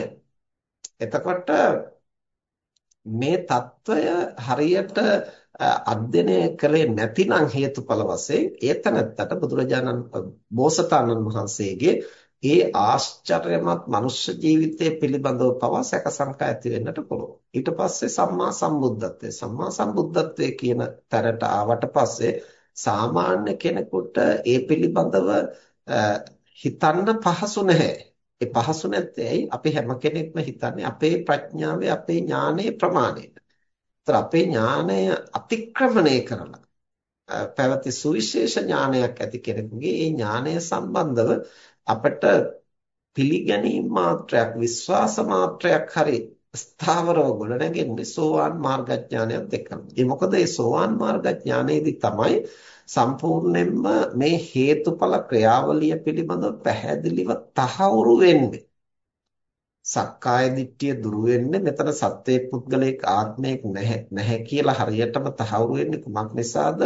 එතකොට මේ తত্ত্বය හරියට අධ්‍යයනය කරේ නැතිනම් හේතුඵල වශයෙන් ඒතනත්තට බුදුරජාණන් බෝසතාණන් වහන්සේගේ ඒ ආශ්චර්යමත් මනුෂ්‍ය ජීවිතය පිළිබඳව පවා සැකසංකා ඇති වෙන්නට පුළුවන්. ඊට පස්සේ සම්මා සම්බුද්ධත්වය සම්මා සම්බුද්ධත්වය කියන තැනට ආවට පස්සේ සාමාන්‍ය කෙනෙකුට ඒ පිළිබඳව හිතන්න පහසු නැහැ. ඒ පහසු නැත්තේ අපි හැම කෙනෙක්ම හිතන්නේ අපේ ප්‍රඥාවේ අපේ ඥානයේ ප්‍රමාණයට. ඒතර අපේ ඥානය අතික්‍රමණය කරලා පැවති සුවිශේෂ ඥානයක් ඇති කෙනෙකුගේ ඒ ඥානය සම්බන්ධව අපට පිළිගැනීම මාත්‍රයක් විශ්වාස මාත්‍රයක් හරි ස්ථාවරව ගොඩනැගෙන්නේ සෝවාන් මාර්ගඥානයත් එක්කම. ඒ මොකද මේ සෝවාන් මාර්ගඥානයේදී තමයි සම්පූර්ණයෙන්ම මේ හේතුඵල ක්‍රියාවලිය පිළිබඳව පැහැදිලිව තහවුරු වෙන්නේ. සක්කාය දිට්ඨිය දුරු වෙන්නේ මෙතන සත්වයේ පුද්ගලික ආත්මයක් නැහැ නැහැ කියලා හරියටම තහවුරු වෙන්නේ කුමක් නිසාද?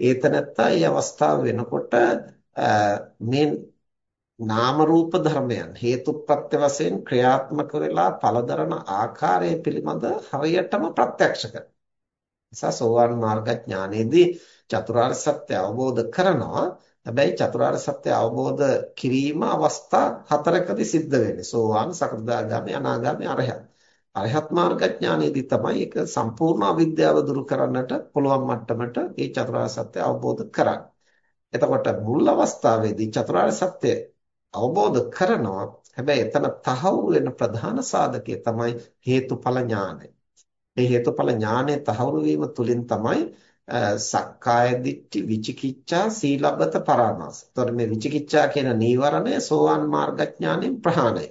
ඒතනත්තා මේ අවස්ථාව වෙනකොට මේ නාම රූප ධර්මයන් හේතුප්‍රත්‍ය වශයෙන් ක්‍රියාත්මක වෙලා පළදරන ආකාරය පිළිබඳ හරියටම ප්‍රත්‍යක්ෂ කරනවා. නිසා සෝවාන් මාර්ග ඥානයේදී චතුරාර්ය සත්‍ය අවබෝධ කරනවා. හැබැයි චතුරාර්ය සත්‍ය අවබෝධ කිරීම අවස්ථා හතරකදී සිද්ධ වෙන්නේ. සෝවාන්, සකෘදාගාමි, අනාගාමි, අරහත්. අරහත් මාර්ග ඥානයේදී තමයි ඒක සම්පූර්ණ අවිද්‍යාව දුරු කරන්නට පුළුවන් මට්ටමට මේ චතුරාර්ය සත්‍ය අවබෝධ කරන්නේ. එතකොට මුල් අවස්ථාවේදී චතුරාර්ය සත්‍ය අවබෝධ කරනවා. හැබැයි එතන තහවුරු වෙන ප්‍රධාන සාධකය තමයි හේතුඵල ඥානය. මේ හේතුඵල ඥානය තහවුරු වීම තුළින් තමයි සක්කාය දිට්ඨි විචිකිච්ඡා සීලබ්බත පරාමාස. එතකොට මේ විචිකිච්ඡා කියන නීවරණය සෝවාන් මාර්ගඥාණයෙන් ප්‍රහාණය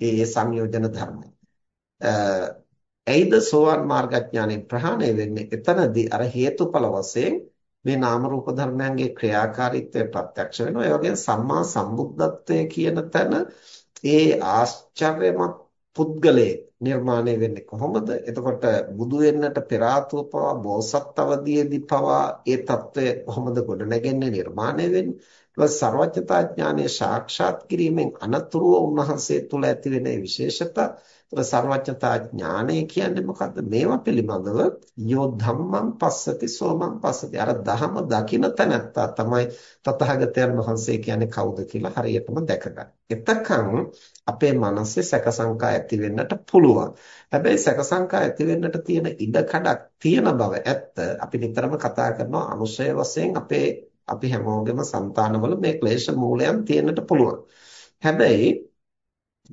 ඒ සංයෝජන ධර්මයි. එයිද සෝවාන් මාර්ගඥාණයෙන් ප්‍රහාණය වෙන්නේ එතනදී අර හේතුඵල වශයෙන් මේ නාම රූප ධර්මයන්ගේ ක්‍රියාකාරීත්වය ප්‍රත්‍යක්ෂ වෙනවා. ඒ වගේම සම්මා සම්බුද්ධත්වය කියන තැන ඒ ආශ්චර්යමත් පුද්ගලයේ නිර්මාණය වෙන්නේ කොහොමද? එතකොට බුදු වෙන්නට පෙර ආතුව පවා බෝසත් අවදීදී පවා ඒ తত্ত্বය කොහොමද ගොඩනැගෙන්නේ නිර්මාණය වෙන්නේ? ඊට සර්වඥතා ඥානය සාක්ෂාත් කිරීමෙන් අනතුරුව උන්වහන්සේ තුල ඇති වෙන විශේෂතා සර්වඥතා ඥානය කියන්නේ මොකද්ද? මේවා පිළිබඳව යෝ ධම්මං පස්සති සෝමං පස්සති. අර ධහම දකින්න තැනත්තා තමයි තථාගතයන් වහන්සේ කියන්නේ කවුද කියලා හරියටම දැකගන්න. එතකන් අපේ මනසේ සැකසංකා ඇති වෙන්නට පුළුවන්. හැබැයි සැකසංකා ඇති වෙන්නට තියෙන ඉඩ කඩක් තියෙන බව ඇත්ත. අපි නිතරම කතා කරනවා අනුශය වශයෙන් අපේ අපි හැමෝගෙම సంతානවල මේ ක්ලේශ මූලයන් තියෙන්නට පුළුවන්. හැබැයි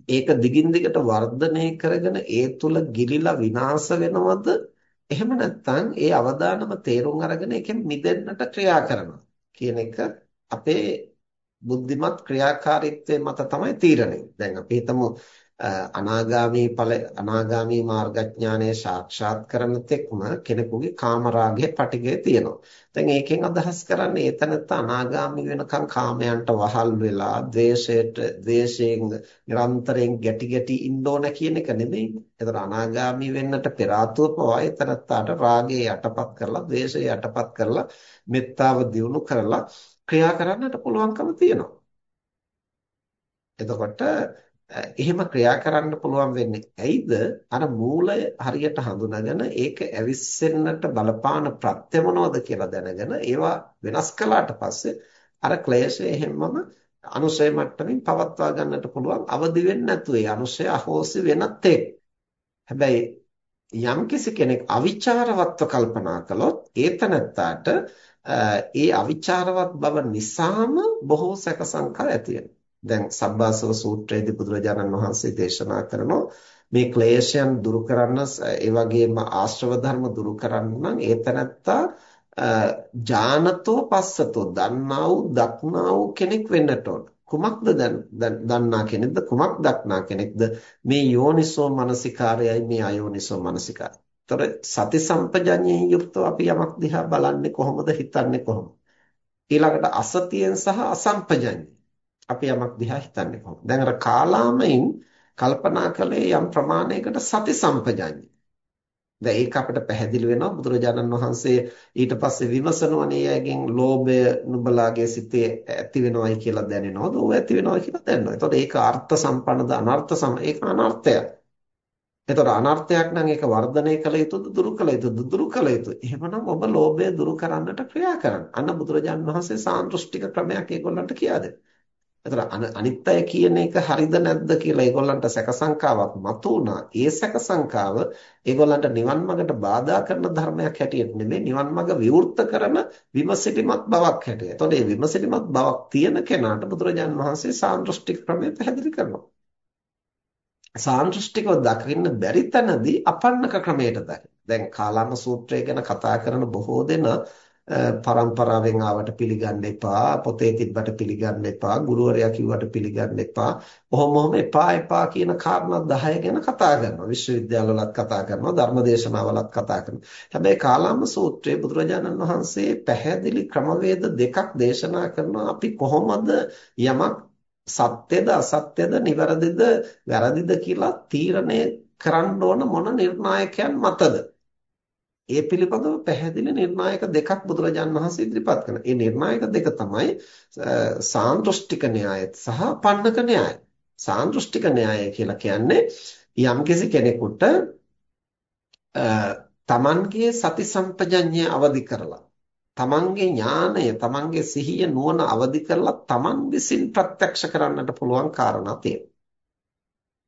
ඒක දිගින් දිගට වර්ධනය කරගෙන ඒ තුල ගිලිලා විනාශ වෙනවද එහෙම නැත්නම් ඒ අවදානම තේරුම් අරගෙන ඒකෙන් මිදෙන්නට ක්‍රියා කරනවා කියන එක අපේ බුද්ධිමත් ක්‍රියාකාරීත්වය මත තමයි තීරණය. දැන් අපි හිතමු අනාගාමී ඵල අනාගාමී මාර්ගඥානය සාක්ෂාත් කරන තෙක්ම කෙනෙකුගේ කාමරාගයේ පටිගය තියෙනවා. දැන් ඒකෙන් අදහස් කරන්නේ ඒතනත්ත අනාගාමී වෙනකන් කාමයන්ට වහල් වෙලා ද්වේෂයට ද්වේෂයෙන් නිරන්තරයෙන් ගැටි ගැටි ඉන්න ඕන කියන එක නෙමෙයි. ඒතර අනාගාමී වෙන්නට පෙර ආතුව පවා ඒතනත්තට රාගය යටපත් කරලා ද්වේෂය යටපත් කරලා මෙත්තාව දියුණු කරලා ක්‍රියා කරන්නට පුළුවන්කම තියෙනවා. එතකොට එහෙම ක්‍රියා කරන්න පුළුවන් වෙන්නේ ඇයිද? අර මූලය හරියට හඳුනාගෙන ඒක ඇවිස්සෙන්නට බලපාන ප්‍රත්‍ය මොනවද කියලා දැනගෙන ඒවා වෙනස් කළාට පස්සේ අර ක්ලේශය හැමම අනුශය මට්ටමින් පවත්වා ගන්නට පුළුවන් අවදි වෙන්නේ නැතුව ඒ අනුශය අහෝසි වෙනත් හැබැයි යම්කිසි කෙනෙක් අවිචාරවත්ව කල්පනා කළොත් ඒ තනත්තාට ඒ අවිචාරවත් බව නිසාම බොහෝ සැක සංකා ඇති වෙනවා. දැන් සබ්බාසව සූත්‍රයේදී බුදුරජාණන් වහන්සේ දේශනා කරනවා මේ ක්ලේශයන් දුරු කරන්න ඒ වගේම ආශ්‍රව ධර්ම දුරු කරන්න නම් ඒ තනත්තා ඥානතෝ පස්සතෝ දන්නා වූ දක්නා වූ කෙනෙක් වෙන්නට ඕන. කුමක්ද දන්නා කෙනෙක්ද කුමක් දක්නා කෙනෙක්ද මේ යෝනිසෝ මනසිකාරයයි මේ අයෝනිසෝ මනසිකාරය. ତොර සති සම්පජඤ්ඤයෙන් යුක්තව අපි යමක් දිහා බලන්නේ කොහොමද හිතන්නේ කොහොමද? ඊළඟට අසතියෙන් සහ අසම්පජඤ්ඤයෙන් අපි යමක් දිහා හිතන්නේ කොහොමද? දැන් අර කාලාමයින් කල්පනා කළේ යම් ප්‍රමාණයකට සති සම්පජඤ්ඤය. දැන් ඒක අපිට පැහැදිලි වෙනවා බුදුරජාණන් වහන්සේ ඊට පස්සේ විමසනවනේ අයගෙන් ලෝභය නුඹලාගේ සිතේ ඇති වෙනවයි කියලා දැනෙනවද? ඕව ඇති වෙනවයි කියලා දැනනවා. එතකොට ඒක අර්ථ සම්පන්නද අනර්ථ සම ඒක අනර්ථයක්. එතකොට අනර්ථයක් නම් ඒක වර්ධනය කළ යුතුද දුරු කළ යුතුද දුරු කළ යුතුයි. එහෙමනම් ඔබ ලෝභය දුරු කරන්නට ක්‍රියා කරන්න. අන්න බුදුරජාණන් වහන්සේ සාන්දෘෂ්ටික ක්‍රමයක් ඒගොල්ලන්ට කියා දෙනවා. එතන අනිත් අය කියන එක හරිද නැද්ද කියලා ඒගොල්ලන්ට සැක සංකාවක් මතුවුණා. ඒ සැක සංකාව ඒගොල්ලන්ට නිවන් මාර්ගට බාධා කරන ධර්මයක් හැටියට නෙමෙයි නිවන් මාර්ග විවෘත කරන විමසිලිමත් බවක් හැටියට. එතකොට මේ විමසිලිමත් බවක් තියෙන කෙනාට බුදුරජාන් වහන්සේ සාන්දෘෂ්ටික ක්‍රමය පැහැදිලි කරනවා. සාන්දෘෂ්ටිකව දකින්න බැරි තැනදී අපන්නක ක්‍රමයට දකින්න. දැන් කාලාම සූත්‍රය ගැන කතා කරන බොහෝ දෙනා පරම්පරාවෙන් ආවට පිළිගන්න එපා පොතේ තිබ්බට පිළිගන්න එපා ගුරුවරයා කිව්වට පිළිගන්න එපා. කොහොම මොහොම එපා එපා කියන කාරණා 10 ගැන කතා කරනවා. විශ්වවිද්‍යාලවලත් කතා කරනවා ධර්මදේශනාවලත් කතා කරනවා. හැබැයි කාලාම සූත්‍රයේ බුදුරජාණන් වහන්සේ පැහැදිලි ක්‍රමවේද දෙකක් දේශනා කරනවා. අපි කොහොමද යමක් සත්‍යද අසත්‍යද නිවැරදිද වැරදිද කියලා තීරණය කරන්න ඕන මොන නිර්ණායකයන් මතද? ඒ පිළිබඳව පැහැදිලි නිර්ණායක දෙකක් බුදුරජාන් වහන්සේ ඉදිරිපත් කරනවා. ඒ නිර්ණායක දෙක තමයි සාන්දෘෂ්ටික න්‍යාය සහ පන්නක න්‍යාය. සාන්දෘෂ්ටික න්‍යාය කියලා කියන්නේ යම්කිසි කෙනෙකුට තමන්ගේ සති සම්පජඤ්ඤය අවදි කරලා තමන්ගේ ඥානය තමන්ගේ සිහිය නුවණ අවදි කරලා තමන් විසින් ප්‍රත්‍යක්ෂ කරන්නට පුළුවන් කාරණා තියෙනවා.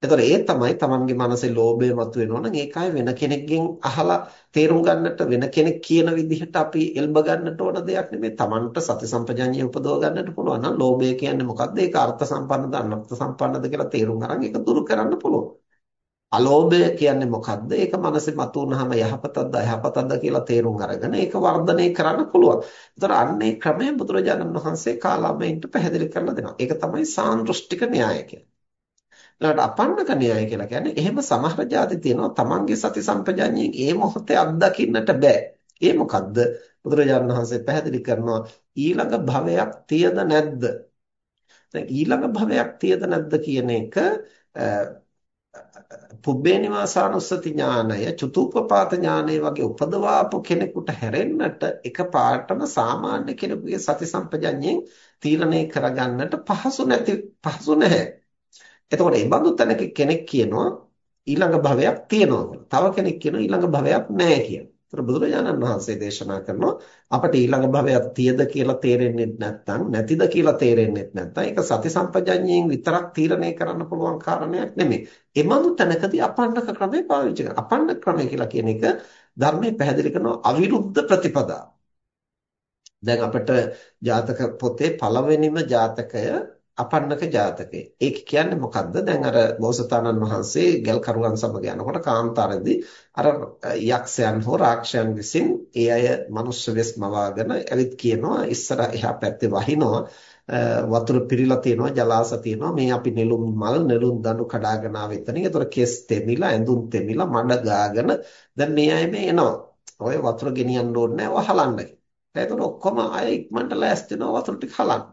එතකොට ඒ තමයි Tamanගේ මනසේ ලෝභය මතුවෙනවා නම් ඒක ආයේ වෙන කෙනෙක්ගෙන් අහලා තේරුම් ගන්නට වෙන කෙනෙක් කියන විදිහට අපි එල්බ ගන්නට ඕන දෙයක් නෙමෙයි. Tamanට සති සම්පජඤ්ඤය උපදව ගන්නට පුළුවන් නම් ලෝභය කියන්නේ මොකක්ද? ඒක අර්ථ සම්පන්නද අනර්ථ සම්පන්නද කියලා තේරුම් ගන්න ඒක දුරු කරන්න පුළුවන්. අලෝභය කියන්නේ මොකක්ද? ඒක මනසේ මතුවනහම යහපතක්ද අයහපතක්ද කියලා තේරුම් අරගෙන ඒක වර්ධනය කරන්න පුළුවන්. ඒතර අන්නේ ක්‍රමය බුදුරජාණන් වහන්සේ කාලමයින්ට පැහැදිලි කරලා දෙනවා. ඒක තමයි සාන්දෘෂ්ටික න්‍යාය කියන්නේ. ඊළඟට අපන්නක න්‍යාය කියලා කියන්නේ එහෙම සමහර ಜಾති තියෙනවා තමන්ගේ සති සම්පජාඤ්ඤයෙන් ඒ මොහොතේ අත්දකින්නට බෑ. ඒ මොකද්ද? බුදුරජාණන් වහන්සේ පැහැදිලි කරනවා ඊළඟ භවයක් තියද නැද්ද? දැන් ඊළඟ භවයක් තියද නැද්ද කියන එක පුබ්බේ නිවාසානුස්සති ඥානය චතුප්පපාත ඥානය වගේ උපදවාපු කෙනෙකුට හැරෙන්නට එක පාටම සාමාන්‍ය කෙනෙකුගේ සති සම්පජඤ්ඤයෙන් තීරණය කරගන්නට පහසු නැති පහසු නැහැ. එතකොට මේ බඳු තැනක කෙනෙක් කියනවා ඊළඟ භවයක් තියෙනවා කියලා. තව කෙනෙක් කියනවා ඊළඟ භවයක් නැහැ කියලා. ඒතර බුදුරජාණන් වහන්සේ දේශනා කරනවා අපට ඊළඟ භවයක් තියද කියලා තේරෙන්නේ නැත්නම් නැතිද කියලා තේරෙන්නේ නැත්නම් ඒක සති සම්පජඤ්ඤයෙන් විතරක් තීරණය කරන්න පුළුවන් කාරණයක් නෙමෙයි. ඒ බඳු තැනකදී අපන්නක ක්‍රමය පාවිච්චි කරනවා. අපන්නක ක්‍රමය කියලා කියන එක ධර්මයේ පැහැදිලි කරනවා අවිරුද්ධ ප්‍රතිපදා. දැන් අපිට ජාතක පොතේ පළවෙනිම ජාතකය අපන්නක ජාතකය. ඒක කියන්නේ මොකද්ද? දැන් අර බෝසතාණන් වහන්සේ ගල් කරුවන් සමග යනකොට කාන්තාරෙදී අර යක්ෂයන් හෝ රාක්ෂයන් විසින් ඒ අය මනුෂ්‍ය වෙස් මවාගෙන ඇවිත් කියනවා ඉස්සර එහා පැත්තේ වහිනවා වතුර පිරීලා තියෙනවා ජලාශ තියෙනවා මේ අපි නෙළුම් මල් නෙළුම් දඬු කඩාගෙන ආව එතනින්. ඒතර කෙස් තෙමිලා ඇඳුම් තෙමිලා මඩ ගාගෙන දැන් මේ අය මේ එනවා. ඔය වතුර ගෙනියන්න ඕනේ නැහැ. ඔය හලන්න. ඒතර ඔක්කොම අය ඉක්මනට ලෑස්ති වෙනවා වතුර ටික හලන්න.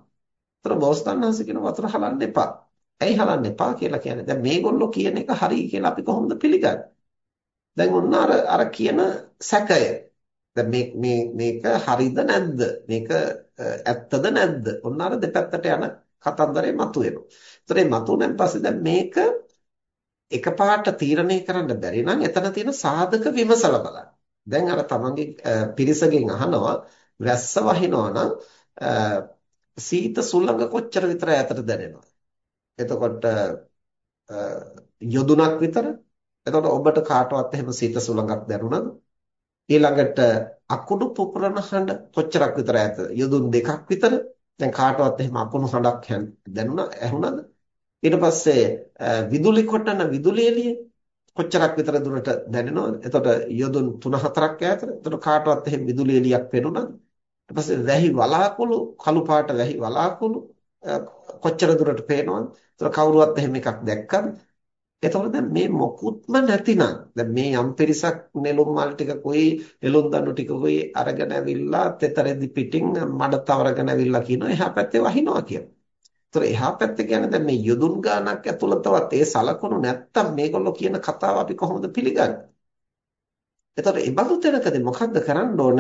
ඒතර බෝසතාණන්සේ කියන වතුර හලන්න එපා. ඇයි හලන්න එපා කියලා කියන්නේ? දැන් මේගොල්ලෝ කියන එක හරි කියලා අපි කොහොමද පිළිගන්නේ? දැන් ඔන්න අර අර කියන සැකය. දැන් මේ මේ මේක හරිද නැද්ද? මේක ඇත්තද නැද්ද? ඔන්න අර දෙපැත්තට යන කතන්දරේ මතුවෙනවා. ඒතර මේ මතුවෙන පස්සේ දැන් මේක එකපාරට තීරණය කරන්න බැරි නම් එතන තියෙන සාධක විමසලා බලන්න. දැන් අර තමන්ගේ පිරිසගෙන් අහනවා වැස්ස වහිනවා නම් සීත සුළඟ කොච්චර විතර ඈතට දැනෙනවද? එතකොට යොදුනක් විතර එතකොට ඔබට කාටවත් එහෙම සීත සුළඟක් දැනුණාද? ඊළඟට අකුණු පුපුරන හඬ කොච්චරක් විතර ඇත? යොදුන් දෙකක් විතර. දැන් කාටවත් එහෙම අකුණු හඬක් දැනුණා ඇහුණාද? ඊට පස්සේ විදුලි කොටන විදුලි එළිය කොච්චරක් විතර දුරට දැනෙනවද? එතකොට යොදුන් 3-4ක් ඈතට. එතකොට කාටවත් එහෙම විදුලි එළියක් පේනුණාද? ඊට පස්සේ වැහි වලාකුළු කළු පාට වැහි වලාකුළු කොච්චර දුරට පේනවද? එතකොට කවුරුවත් එහෙම එකක් දැක්කද? එතකොට දැන් මේ මොකුත්ම නැතිනම් දැන් මේ යම් පිරිසක් නෙළුම් මල් ටිකකුයි නෙළුම් දණු ටිකකුයි අරගෙන ඇවිල්ලා තෙතරෙදි පිටින් මඩ තවරගෙන ඇවිල්ලා කියනවා එහා පැත්තේ වහිනවා කියලා. ඒතර එහා පැත්තේ කියන්නේ දැන් මේ යොදුන් ගානක් ඇතුළතවත් ඒ සලකුණු නැත්තම් මේගොල්ලෝ කියන කතාව අපි කොහොමද පිළිගන්නේ? එතකොට ඒ බඳු තැනකදී මොකද්ද කරන්න ඕන?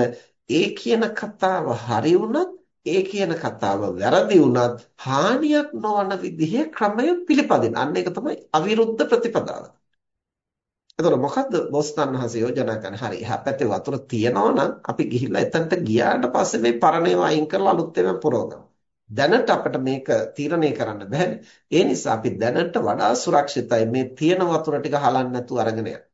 ඒ කියන කතාව හරි වුණත් ඒ කියන කතාව වැරදි වුණත් හානියක් නොවන විදිහේ ක්‍රමය පිළිපදින. අන්න ඒක තමයි අවිරුද්ධ ප්‍රතිපදාව. එතකොට මොකද්ද බොස්තන් වහන්සේ යෝජනා කරන්නේ? හරි, එහා පැත්තේ වතුර තියෙනවා නම් අපි ගිහිල්ලා එතනට ගියාට පස්සේ මේ පරණේව අයින් කරලා අලුත් ඒවා පුරවගමු. දැනට අපිට මේක තීරණය කරන්න බැහැ. ඒ නිසා අපි දැනට වඩා සුරක්ෂිතයි මේ තියෙන වතුර ටික හලන්න නැතුව අරගෙන යන්න.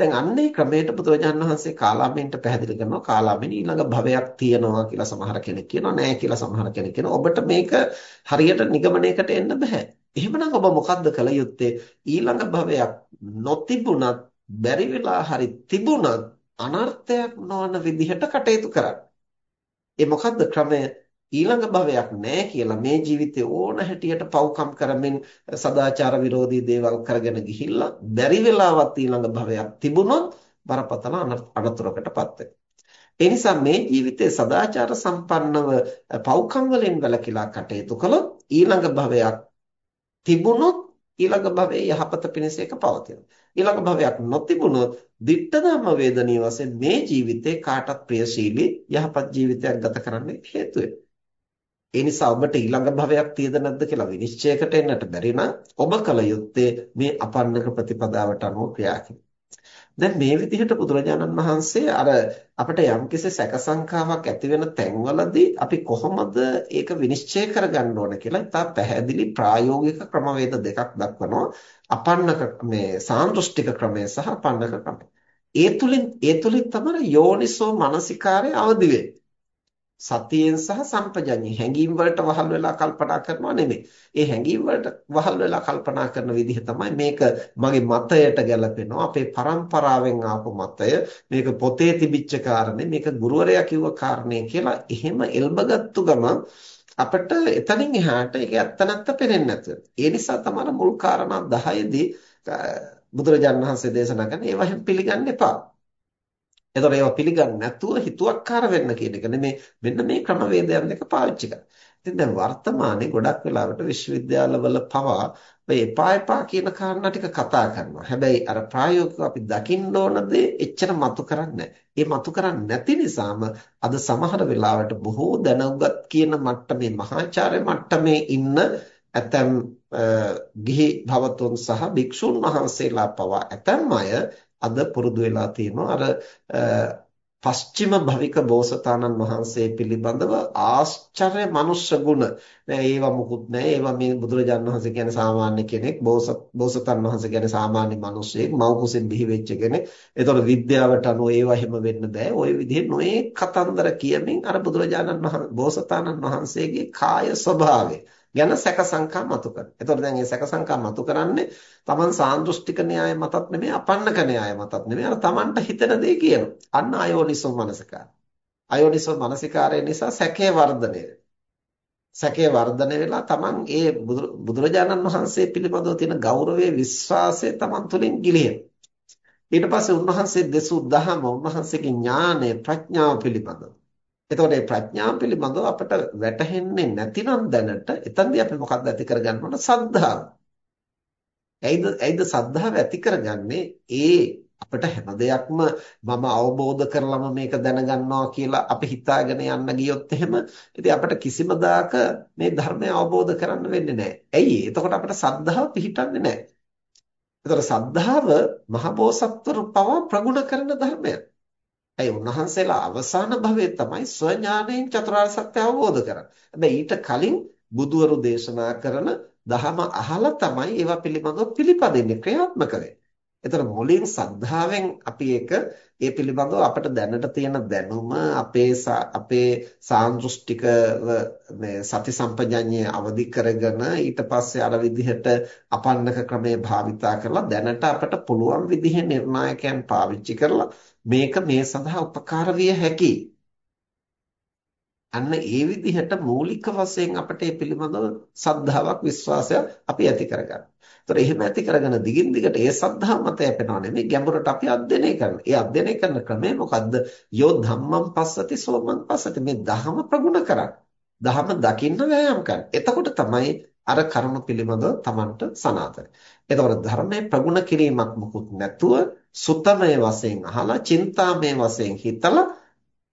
දැන් අන්නේ ක්‍රමයට බුදුරජාණන් වහන්සේ කාලාමෙන්ට පැහැදිලි කරනවා කාලාමෙන් ඊළඟ භවයක් තියෙනවා කියලා සමහර කෙනෙක් කියනවා නෑ කියලා සමහර කෙනෙක් කියනවා. ඔබට මේක හරියට නිගමනයකට එන්න බෑ. එහෙමනම් ඔබ මොකද්ද කළ යුත්තේ? ඊළඟ භවයක් නොතිබුණත් බැරි වෙලා හරි තිබුණත් අනර්ථයක් නොවන විදිහට කටයුතු කරන්න. ඒ මොකද්ද ක්‍රමය? ඊළඟ භවයක් නැහැ කියලා මේ ජීවිතේ ඕන හැටියට පව්කම් කරමින් සදාචාර විරෝධී දේවල් කරගෙන ගිහිල්ලා බැරි වෙලාවත් ඊළඟ භවයක් තිබුණොත් බරපතල අනතුරකටපත් ඒ නිසා මේ ජීවිතයේ සදාචාර සම්පන්නව පව්කම් වලින් වැළකීලා කටයුතු කළොත් ඊළඟ භවයක් තිබුණොත් ඊළඟ භවයේ යහපත පිණිස එක පවතිනවා. ඊළඟ භවයක් නොතිබුණොත් ditta ධම්ම වේදනීය වශයෙන් මේ ජීවිතේ කාටත් ප්‍රියශීලී යහපත් ජීවිතයක් ගත කරන්න හේතු වෙනවා. ඒ නිසා ඔබට ඊළඟ භවයක් තියෙද නැද්ද කියලා විනිශ්චයකට එන්නට බැරි නම් ඔබ කල යුත්තේ මේ අපන්නක ප්‍රතිපදාවට අනුව ක්‍රියා කිරීම. දැන් මේ විදිහට බුදුරජාණන් වහන්සේ අර අපිට යම්කිසි සැක සංකාවක් ඇති වෙන තැන්වලදී අපි කොහොමද ඒක විනිශ්චය කරගන්න ඕන කියලා ඉතා පැහැදිලි ප්‍රායෝගික ක්‍රමවේද දෙකක් දක්වනවා. අපන්නක මේ සාන්දෘෂ්ටික ක්‍රමය සහ අපන්නක ක්‍රමය. ඒ තුලින් ඒ තුලින් තමයි යෝනිසෝ මනසිකාරය අවදි වෙන්නේ. සතියෙන් සහ සම්පජඤ්ඤේ හැඟීම් වලට වහල් වෙලා කල්පනා කරනවා නෙමෙයි. ඒ හැඟීම් වලට වහල් වෙලා කල්පනා කරන විදිහ තමයි මේක මගේ මතයට ගැලපෙනවා. අපේ પરම්පරාවෙන් ආපු මතය. මේක පොතේ තිබිච්ච කාරණේ. මේක ගුරුවරයා කිව්ව කාරණේ කියලා එහෙම එල්බගත්තු ගමන් අපිට එතනින් එහාට ඒක ඇත්ත නැත්ත පේන්නේ නැතුව. ඒ නිසා තමයි මුල් කාරණා 10 දී බුදුරජාණන් වහන්සේ දේශනා කරන්නේ ඒවා පිළිගන්න එපා. එතකොට ඒවා පිළිගන්නේ නැතුව හිතුවක්කාර වෙන්න කියන එක නෙමේ මෙන්න මේ ක්‍රමවේදයන් දෙක පාවිච්චි කරනවා. ඉතින් දැන් වර්තමානයේ ගොඩක් වෙලාවට විශ්වවිද්‍යාලවල පවා මේ එපා එපා කියන කාරණා ටික කතා කරනවා. හැබැයි අර ප්‍රායෝගිකව අපි දකින්න ඕන දේ එච්චර මතු කරන්නේ ඒ මතු කරන්නේ නැති නිසාම අද සමහර වෙලාවට බොහෝ දැනුගත් කියන මට්ටමේ මහාචාර්ය මට්ටමේ ඉන්න ඇතැම් ගිහි භවතුන් සහ භික්ෂුන් වහන්සේලා පවා ඇතැම් අය අද පුරුදු වෙලා තියෙනවා. අර පශ්චිම භවික බෝසතාණන් වහන්සේ පිළිබඳව ආශ්චර්ය මනුෂ්‍ය ගුණ. නෑ ඒවා මුකුත් නෑ. ඒවා මේ බුදුරජාණන් වහන්සේ කියන්නේ සාමාන්‍ය කෙනෙක් බෝසත් බෝසතාණන් වහන්සේ කියන්නේ සාමාන්‍ය මිනිසෙක් මව් කුසෙන් බිහි වෙච්ච කෙනෙක්. ඒතකොට විද්‍යාවට අනුව ඒවා එහෙම වෙන්න බෑ. ওই විදිහේ නොයේ කතන්දර කියමින් අර බුදුරජාණන් වහන්සේ බෝසතාණන් වහන්සේගේ කාය ස්වභාවය ගැන සැක සංකා මතු කරනවා. එතකොට දැන් මේ සැක සංකා මතු කරන්නේ Taman සාන්දෘෂ්ටික න්‍යාය මතත් නෙමෙයි අපන්නක න්‍යාය මතත් නෙමෙයි අර Tamanට හිතෙන දේ කියනවා. අන්න අයෝනිසෝ මනසිකාර. අයෝනිසෝ මනසිකාරය නිසා සැකේ වර්ධනය සැකේ වර්ධනය වෙලා Taman ඒ බුදුරජාණන් වහන්සේ පිළිබඳව තියෙන ගෞරවයේ විශ්වාසය Taman තුලින් ගිලිහෙන. ඊට පස්සේ උන්වහන්සේ දෙසූ දහම උන්වහන්සේගේ ඥානය ප්‍රඥාව පිළිබඳව එතකොට මේ ප්‍රඥාව පිළිබඳව අපට වැටහෙන්නේ නැතිනම් දැනට එතනදී අපි මොකක්ද ඇති කරගන්න ඕන සද්ධාව. ඇයිද ඇයිද සද්ධාව ඇති කරගන්නේ ඒ අපිට හැම දෙයක්ම මම අවබෝධ කරලම මේක දැනගන්නවා කියලා අපි හිතාගෙන යන්න ගියොත් එහෙම ඉතින් අපිට කිසිම දාක මේ ධර්මය අවබෝධ කරන්න වෙන්නේ නැහැ. ඇයි? එතකොට අපිට සද්ධාව පිහිටන්නේ නැහැ. එතකොට සද්ධාව මහබෝසත්වරු පවා ප්‍රගුණ කරන ධර්මයක්. ඇයි උන්වහන්සේලා අවසාන භවයේ තමයි ස්වඥාණයෙන් චතුරාර්ය සත්‍ය අවබෝධ කරන්නේ. හැබැයි ඊට කලින් බුදුවරු දේශනා කරන දහම අහලා තමයි ඒවා පිළිබඳව පිළිපදින්නේ ක්‍රියාත්මක වෙන්නේ. එතන මුලින් සද්ධාවෙන් අපි ඒක ඒ පිළිබඳව අපිට දැනට තියෙන දැනුම අපේ අපේ සාන්දෘෂ්ටිකව මේ සති සම්පජඤ්ඤය අවදි කරගෙන ඊට පස්සේ අර විදිහට අපන්නක ක්‍රමේ භාවිතා කරලා දැනට අපිට පුළුවන් විදිහේ නිර්ණායකයන් පාවිච්චි කරලා මේක මේ සඳහා උපකාර විය හැකියි අන්න ඒ විදිහට මූලික වශයෙන් අපිට මේ පිළිබඳව සද්ධාාවක් විශ්වාසයක් අපි ඇති කරගන්න. ඒතර එහෙම ඇති කරගෙන දිගින් දිගට ඒ සද්ධා මත යැපෙනව නෙමෙයි ගැඹුරට අපි අධ්‍යයනය කරනවා. ඒ අධ්‍යයනය කරන ක්‍රමය මොකද්ද? යෝ ධම්මං පස්සති සෝමං පස්සති මේ ධහම ප්‍රගුණ කරන්න. ධහම දකින්න වෑයම් කරන්න. එතකොට තමයි අර කර්ම පිළිබඳව Tamanට සනාතන. එතකොට ධර්මයේ ප්‍රගුණ කිරීමක් මොකුත් නැතුව සුතමයේ වශයෙන් අහලා, චින්තාමයේ වශයෙන් හිතලා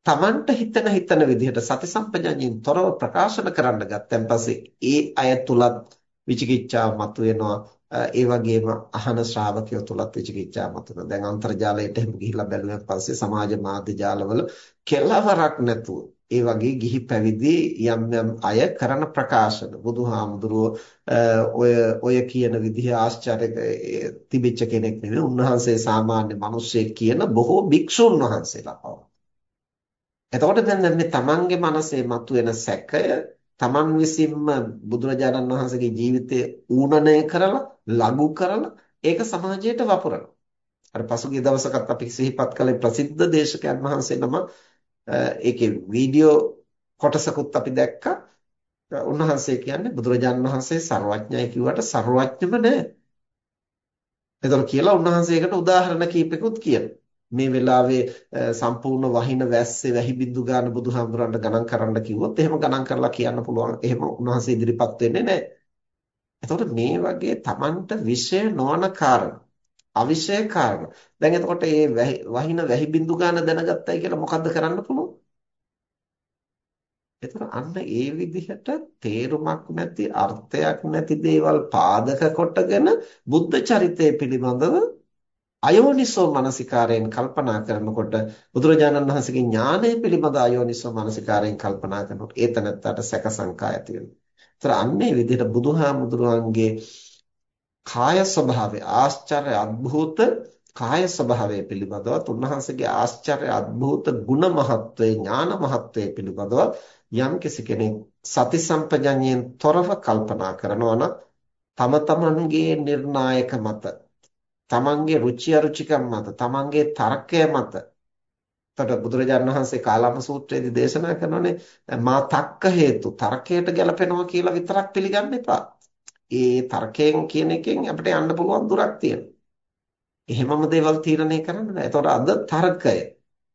Tamanට හිතන හිතන විදිහට සති සම්පජඤ්ඤයෙන් තොරව ප්‍රකාශන කරන්න ගත්තන් පස්සේ ඒ අය තුලත් විචිකිච්ඡාව මතුවෙනවා. ඒ වගේම අහන ශ්‍රාවකයෝ තුලත් විචිකිච්ඡාව මතුවෙනවා. දැන් අන්තර්ජාලයට එහෙම ගිහිල්ලා බැලුවෙන් පස්සේ සමාජ මාධ්‍ය ජාලවල කෙලවරක් නැතුව ඒ වගේ ගිහි පැවිදි යම් යම් අය කරන ප්‍රකාශන. බුදුහාමුදුරුවෝ ඔය ඔය කියන විදිහ ආශ්චර්ය තිබිච්ච කෙනෙක් නෙමෙයි. උන්වහන්සේ සාමාන්‍ය මිනිස්සෙක් කියන බොහෝ භික්ෂුන් වහන්සේලා පවා. එතකොට දැන් මේ තමන්ගේ මනසේ මතුවෙන සැකය තමන් විසින්ම බුදුරජාණන් වහන්සේගේ ජීවිතය ඌනණය කරලා ලඝු කරලා ඒක සමාජයට වපුරනවා. අර පසුගිය දවසකත් අපි සිහිපත් කළේ ප්‍රසිද්ධ දේශකයන් වහන්සේ නම ඒකේ වීඩියෝ කොටසකුත් අපි දැක්කා. උන්වහන්සේ කියන්නේ බුදුරජාන් වහන්සේ ਸਰවඥයි කිව්වට ਸਰවඥම නෑ. එතන කියලා උන්වහන්සේකට උදාහරණ කීපෙකුත් කියනවා. මේ වෙලාවේ සම්පූර්ණ වහින වැස්සේ වැහි බින්දු ගන්න බුදුහාමුදුරන්ට ගණන් කරන්න කිව්වොත් එහෙම ගණන් කරලා කියන්න පුළුවන්. එහෙම උන්වහන්සේ ඉදිරිපත් වෙන්නේ නැහැ. එතකොට මේ වගේ Tamanට විශේෂ නොවන කාරණා අවිෂය කාරණා. දැන් එතකොට මේ වහින වැහි බින්දු ගන්න දැනගත්තයි කියලා මොකද්ද කරන්න පුළුවන්? එතකොට අන්න ඒ විදිහට තේරුමක් නැති අර්ථයක් නැති දේවල් පාදක කොටගෙන බුද්ධ චරිතය පිළිබඳව අයෝනිසෝ මනසිකාරයෙන් කල්පනා කරනකොට බුදුරජාණන් වහන්සේගේ ඥානය පිළිබඳ අයෝනිසෝ මනසිකාරයෙන් කල්පනා කරනකොට ඒ තනත්තට සැක සංකා ඇති වෙනවා. ඒතර අන්නේ විදිහට බුදුහාමුදුරුවන්ගේ කාය ස්වභාවය ආශ්චර්ය අద్භූත කාය ස්වභාවය පිළිබඳව උන්වහන්සේගේ ආශ්චර්ය අద్භූත ගුණ මහත්වයේ ඥාන මහත්වයේ පිළිබඳව යම් කෙනෙක් සති සම්පජඤ්ඤයෙන් තොරව කල්පනා කරනවා නම් තම තමන්ගේ නිර්ණායක මත තමන්ගේ රුචි අරුචිකම් මත තමන්ගේ තර්කය මත එතකොට බුදුරජාණන් වහන්සේ කාලාම සූත්‍රයේදී දේශනා කරනවානේ මා තක්ක හේතු තර්කයට ගැලපෙනවා කියලා විතරක් පිළිගන්න එපා. ඒ තර්කයෙන් කියන එකෙන් අපිට යන්න පුළුවන් දුරක් තියෙනවා. එහෙමම දේවල් තීරණය කරන්න බෑ. එතකොට අද තර්කය.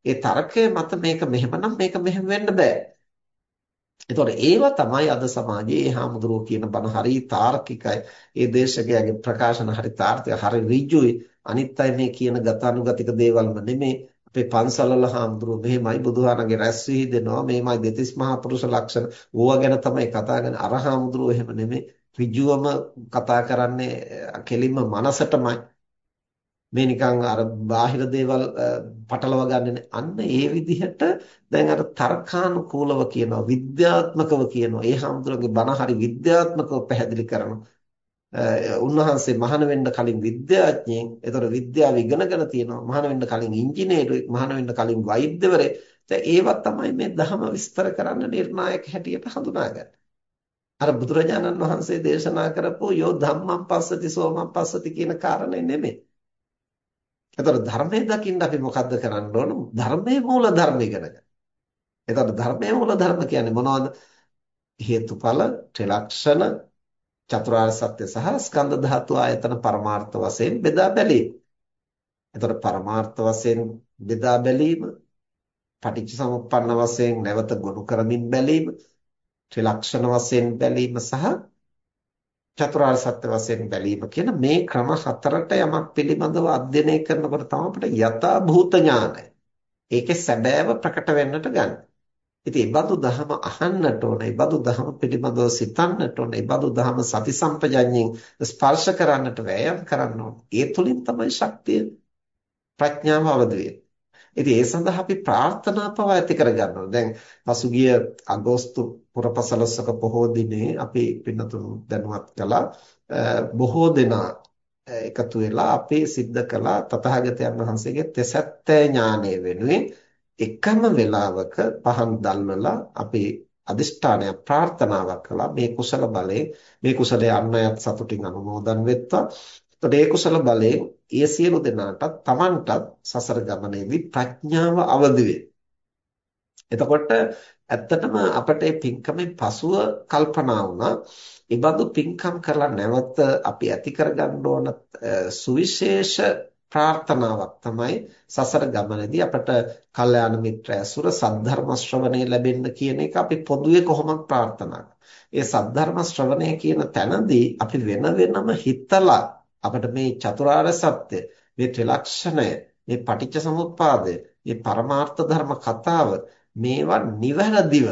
ඒ තර්කය මත මේක මෙහෙමනම් මේක මෙහෙම වෙන්න බෑ. එතකොට ඒවා තමයි අද සමාජයේ හාමුදුරුවෝ කියන බණ හරි තාර්කිකයි. ඒ දේශකයාගේ ප්‍රකාශන හරි තාර්කික හරි ඍජුයි. අනිත් අය මේ කියන ගතානුගතික දේවල්ම නෙමෙයි. අපේ පන්සල්වල හාමුදුරුවෝ මෙහෙමයි බුදුහාරගේ රැස් වී දෙනවා. මේමයි දෙතිස් මහා පුරුෂ ලක්ෂණ. ඕවා ගැන තමයි කතා කරන්නේ. අර හාමුදුරුවෝ එහෙම නෙමෙයි. ඍජුවම කතා කරන්නේ කෙලින්ම මනසටමයි. මේ නිකන් අර බාහිර දේවල් පටලව ගන්න අන්න ඒ විදිහට දැන් අර තර්කානුකූලව කියනවා විද්‍යාත්මකව කියනවා. ඒ හැමදෙරගේ බණ හරි විද්‍යාත්මකව පැහැදිලි කරනවා. උන්වහන්සේ මහාන වෙන්න කලින් විද්‍යාඥයෙක් ඒතර විද්‍යාව ඉගෙනගෙන තියෙනවා. මහාන වෙන්න කලින් ඉංජිනේරුවෙක් මහාන වෙන්න කලින් වෛද්‍යවරයෙක් දැන් ඒවා තමයි මේ ධහම විස්තර කරන්න නිර්ණායක හැටියට හඳුනාගන්නේ. අර බුදුරජාණන් වහන්සේ දේශනා කරපු යෝ ධම්මං පස්සති සෝමං පස්සති කියන කාරණේ නෙමෙයි එතකොට ධර්මයේ දකින්න අපි මොකද්ද කරන්න ඕන? ධර්මයේ මූල ධර්ම ඉගෙන ගන්න. එතකොට ධර්මයේ මූල ධර්ම කියන්නේ මොනවද? හේතුඵල, ත්‍රිලක්ෂණ, චතුරාර්ය සත්‍ය සහ ස්කන්ධ ධාතු ආයතන පරමාර්ථ වශයෙන් බෙදා බැලීම. එතකොට පරමාර්ථ වශයෙන් බෙදා බැලීම, පටිච්ච සමුප්පන්න වශයෙන් නැවත ගොනු කරමින් බැලීම, ත්‍රිලක්ෂණ වශයෙන් බැලීම සහ චතුරාර්ය සත්‍ය වශයෙන් බැලීම කියන මේ ක්‍රම හතරට යමක් පිළිබඳව අධ්‍යයනය කරනකොට තමයි අපිට යථා භූත ඥානය. ඒකේ සැබෑව ප්‍රකට වෙන්නට ගන්න. ඉතින් ඒ බඳු දහම අහන්නට ඕන, ඒ බඳු දහම පිළිබඳව සිතන්නට ඕන, ඒ බඳු දහම සති සම්පජඤ්ඤයෙන් ස්පර්ශ කරන්නට වෑයම් කරන්න ඕන. ඒ තුලින් තමයි ශක්තිය ප්‍රඥාව අවදි වෙන්නේ. ඉතින් ඒ සඳහා අපි ප්‍රාර්ථනා පවා ඇති කරගන්නවා. දැන් පසුගිය අගෝස්තු පුරපසළොස්වක පොහෝ දිනේ අපි පින්නතුන් දැනුවත් කළා බොහෝ දෙනා එකතු වෙලා අපි සිද්ධ කළා තථාගතයන් වහන්සේගේ තෙසැත්තේ ඥානය වෙනුවෙන් එකම වෙලාවක පහන් දැල්වලා අපි අදිෂ්ඨානයක් ප්‍රාර්ථනාවක් කළා මේ කුසල බලයෙන් මේ කුසලයේ අන් අයත් සතුටින් අනුමෝදන් වෙත්වා එතකොට ඒ කුසල බලයෙන් ඒ සියලු දෙනාටත් Tamanටත් සසර ගමනේදී ප්‍රඥාව අවදි වේ. එතකොට ඇත්තටම අපට මේ පින්කමෙන් පසුව කල්පනා වුණා ඉබඳු පින්කම් කරලා නැවත අපි ඇති කරගන්න ඕන සුවිශේෂ ප්‍රාර්ථනාවක් තමයි සසර ගමනේදී අපට කල්යාණ මිත්‍ර ඇසුර සද්ධර්ම ශ්‍රවණය ලැබෙන්න කියන එක අපි පොදුවේ කොහොමද ප්‍රාර්ථනා ඒ සද්ධර්ම ශ්‍රවණය කියන තැනදී අපි වෙන වෙනම හිතලා අපිට මේ චතුරාර්ය සත්‍ය මේ ත්‍රිලක්ෂණය මේ පටිච්ච සමුප්පාදය මේ පරමාර්ථ ධර්ම කතාව මේවා නිවැරදිව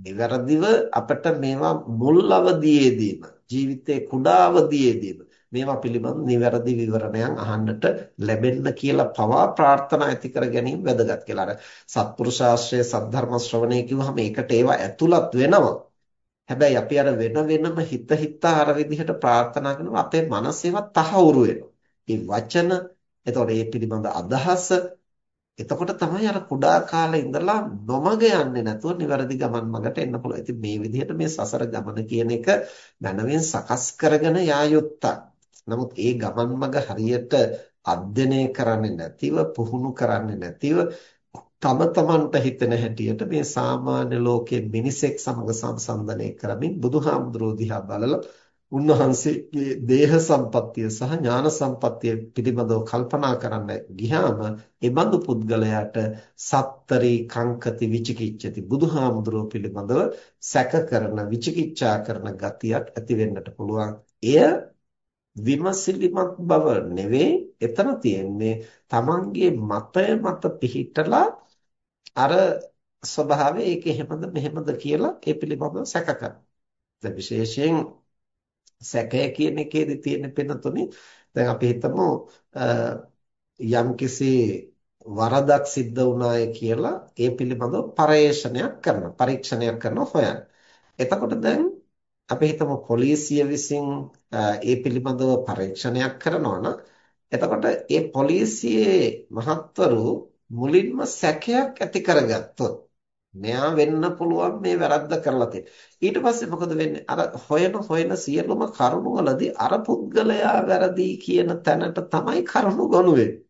නිවැරදිව අපිට මේවා මුල් අවදියේදීම ජීවිතේ කුඩා අවදියේදීම මේවා පිළිබඳ නිවැරදි විවරණයක් අහන්නට ලැබෙන්න කියලා පවා ප්‍රාර්ථනා ඇති කර ගැනීම වැදගත් කියලා. අර සත්පුරුෂ ආශ්‍රය සද්ධර්ම ශ්‍රවණය කිව්වහම ඒකට ඒවා ඇතුළත් වෙනවා. හැබැයි අපි අර වෙන වෙනම හිත හිතා අර විදිහට ප්‍රාර්ථනා කරනවා අපේ මනස ඒවා තහවුරු වෙනවා. මේ වචන එතකොට මේ පිළිබඳ අදහස එතකොට තමයි අර කුඩා කාලේ ඉඳලා නොමග යන්නේ නැතුව නිවැරදි ගමන් මගට එන්න පුළුවන්. ඉතින් මේ විදිහට මේ සසර ගමන කියන එක මනවෙන් සකස් කරගෙන යා යුත්තක්. නමුත් ඒ ගමන් මග හරියට අධ්‍යයනය කරන්නේ නැතිව පුහුණු කරන්නේ නැතිව තම තමන්ට හිතෙන හැටියට මේ සාමාන්‍ය ලෝකයේ මිනිසෙක් සමග සංසන්දනය කරමින් බුදුහාමුදුරෝ දිහා බලලා උන්වහන්සේගේ දේහ සම්පත්තිය සහ ඥාන සම්පත්තිය පිළිබඳව කල්පනා කරන්න ගියාම ඒ බඳු පුද්ගලයාට සත්තරි කංකති විචිකිච්ඡති බුදුහාමුදුරෝ පිළිබඳව සැක කරන විචිකිච්ඡා කරන ගතියක් ඇති වෙන්නට පුළුවන්. එය විමසිලිමත් බව නෙවෙයි එතන තියෙන්නේ තමන්ගේ මතය මත පිහිටලා අර ස්වභාවය ඒක එහෙමද මෙහෙමද කියලා ඒ පිළිබඳව සැක කරනවා. විශේෂයෙන් සැකය කියන එකේදී තියෙන පෙනතුනේ දැන් අපි හිතමු යම්කිසි වරදක් සිද්ධ වුණාය කියලා ඒ පිළිබඳව පරේක්ෂණයක් කරනවා පරීක්ෂණයක් කරනවා හොයන්න. එතකොට දැන් අපි හිතමු පොලිසිය විසින් ඒ පිළිබඳව පරීක්ෂණයක් කරනවා නම් එතකොට ඒ පොලිසියේ මහත්වරු මුලින්ම සැකයක් ඇති කරගත්තොත් මෙයා වෙන්න පුළුවන් මේ වැරද්ද කරලා තියෙන. ඊට පස්සේ මොකද වෙන්නේ? අර හොයන හොයන සියලුම කරුණු වලදී අර පුද්ගලයා වැරදි කියන තැනට තමයි කරුණු ගොනු වෙන්නේ.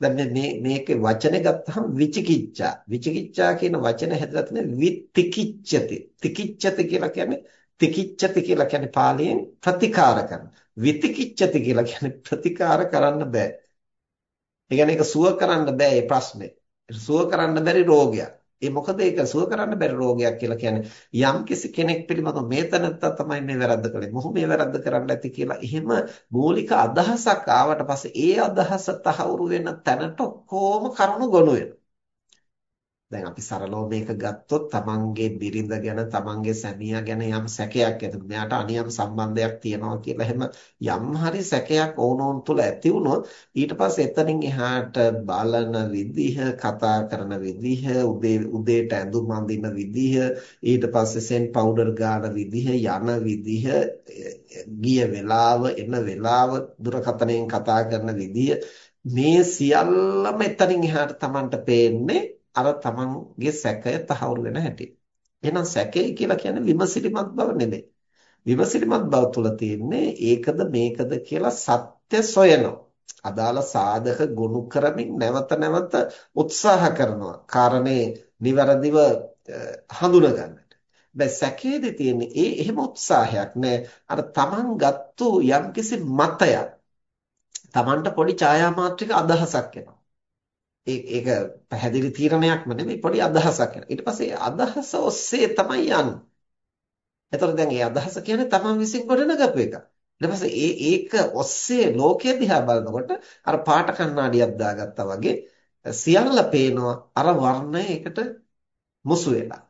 දැන් මේ මේකේ වචනේ ගත්තහම විචිකිච්ඡා. විචිකිච්ඡා කියන වචනේ හැදලා තියෙන විතිකිච්ඡති. තිකිච්ඡති කියලා කියන්නේ තිකිච්ඡති කියලා කියන්නේ පාලියෙන් ප්‍රතිකාර කරන. විතිකිච්ඡති කියලා කියන්නේ ප්‍රතිකාර කරන්න බෑ. ඒ කියන්නේ ඒක සුව කරන්න බෑ මේ ප්‍රශ්නේ. සුව කරන්න බැරි රෝගයක්. ඒ මොකද ඒක සුව කරන්න බැරි රෝගයක් කියලා කියන්නේ යම් කිසි කෙනෙක් පිළිබඳව මේ තැනත්තා තමයි මේ වැරද්ද කළේ. මොහු මේ වැරද්ද කරන්න ඇති කියලා එහෙම මූලික අදහසක් ආවට පස්සේ ඒ අදහස තහවුරු වෙන තැනට කොහොම කරුණු ගොනු වෙනවා. දැන් අපි සරලව මේක ගත්තොත් තමන්ගේ බිරිඳ ගැන තමන්ගේ සැමියා ගැන යම් සැකයක් ඇති මෙයාට අනියම් සම්බන්ධයක් තියෙනවා කියලා එහෙම යම් හරි සැකයක් ඕනෝන් තුල ඇති වුණොත් ඊට පස්සේ එතනින් එහාට බලන විදිහ කතා කරන විදිහ උදේ උදේට ඇඳුම් අඳින විදිහ ඊට පස්සේ සෙන් පවුඩර් ගාන විදිහ යන විදිහ ගිය වෙලාව එන වෙලාව දුරකථනයෙන් කතා කරන විදිහ මේ සියල්ලම එතනින් එහාට Tamanට පේන්නේ අර තමන්ගේ සැකය තහවුරු වෙන හැටි. එහෙනම් සැකය කියලා කියන්නේ විමසිලිමත් බව නෙමෙයි. විමසිලිමත් බව තුල තියෙන්නේ ඒකද මේකද කියලා සත්‍ය සොයනවා. අදාළ සාධක ගොනු කරමින් නැවත නැවත උත්සාහ කරනවා. කාරණේ નિවරදිව හඳුනා ගන්නට. දැන් සැකයේදී තියෙන්නේ ඒ එහෙම උත්සාහයක් නෑ. අර තමන් ගත්තු යම්කිසි මතයක් තමන්ට පොඩි ඡායා මාත්‍රික අදහසක් එනවා. ඒක පැහැදිලි තීරණයක්ම නෙමෙයි පොඩි අදහසක් යන. ඊට පස්සේ අදහස ඔස්සේ තමයි යන්නේ. එතකොට දැන් මේ අදහස කියන්නේ තමන් විසින් ගොඩනගපු එක. ඊට පස්සේ ඒ ඒක ඔස්සේ ලෝකය දිහා බලනකොට අර පාට කණ්ණාඩියක් දාගත්තා වගේ සියල්ල පේනවා අර වර්ණය එකට මුසු වෙලා.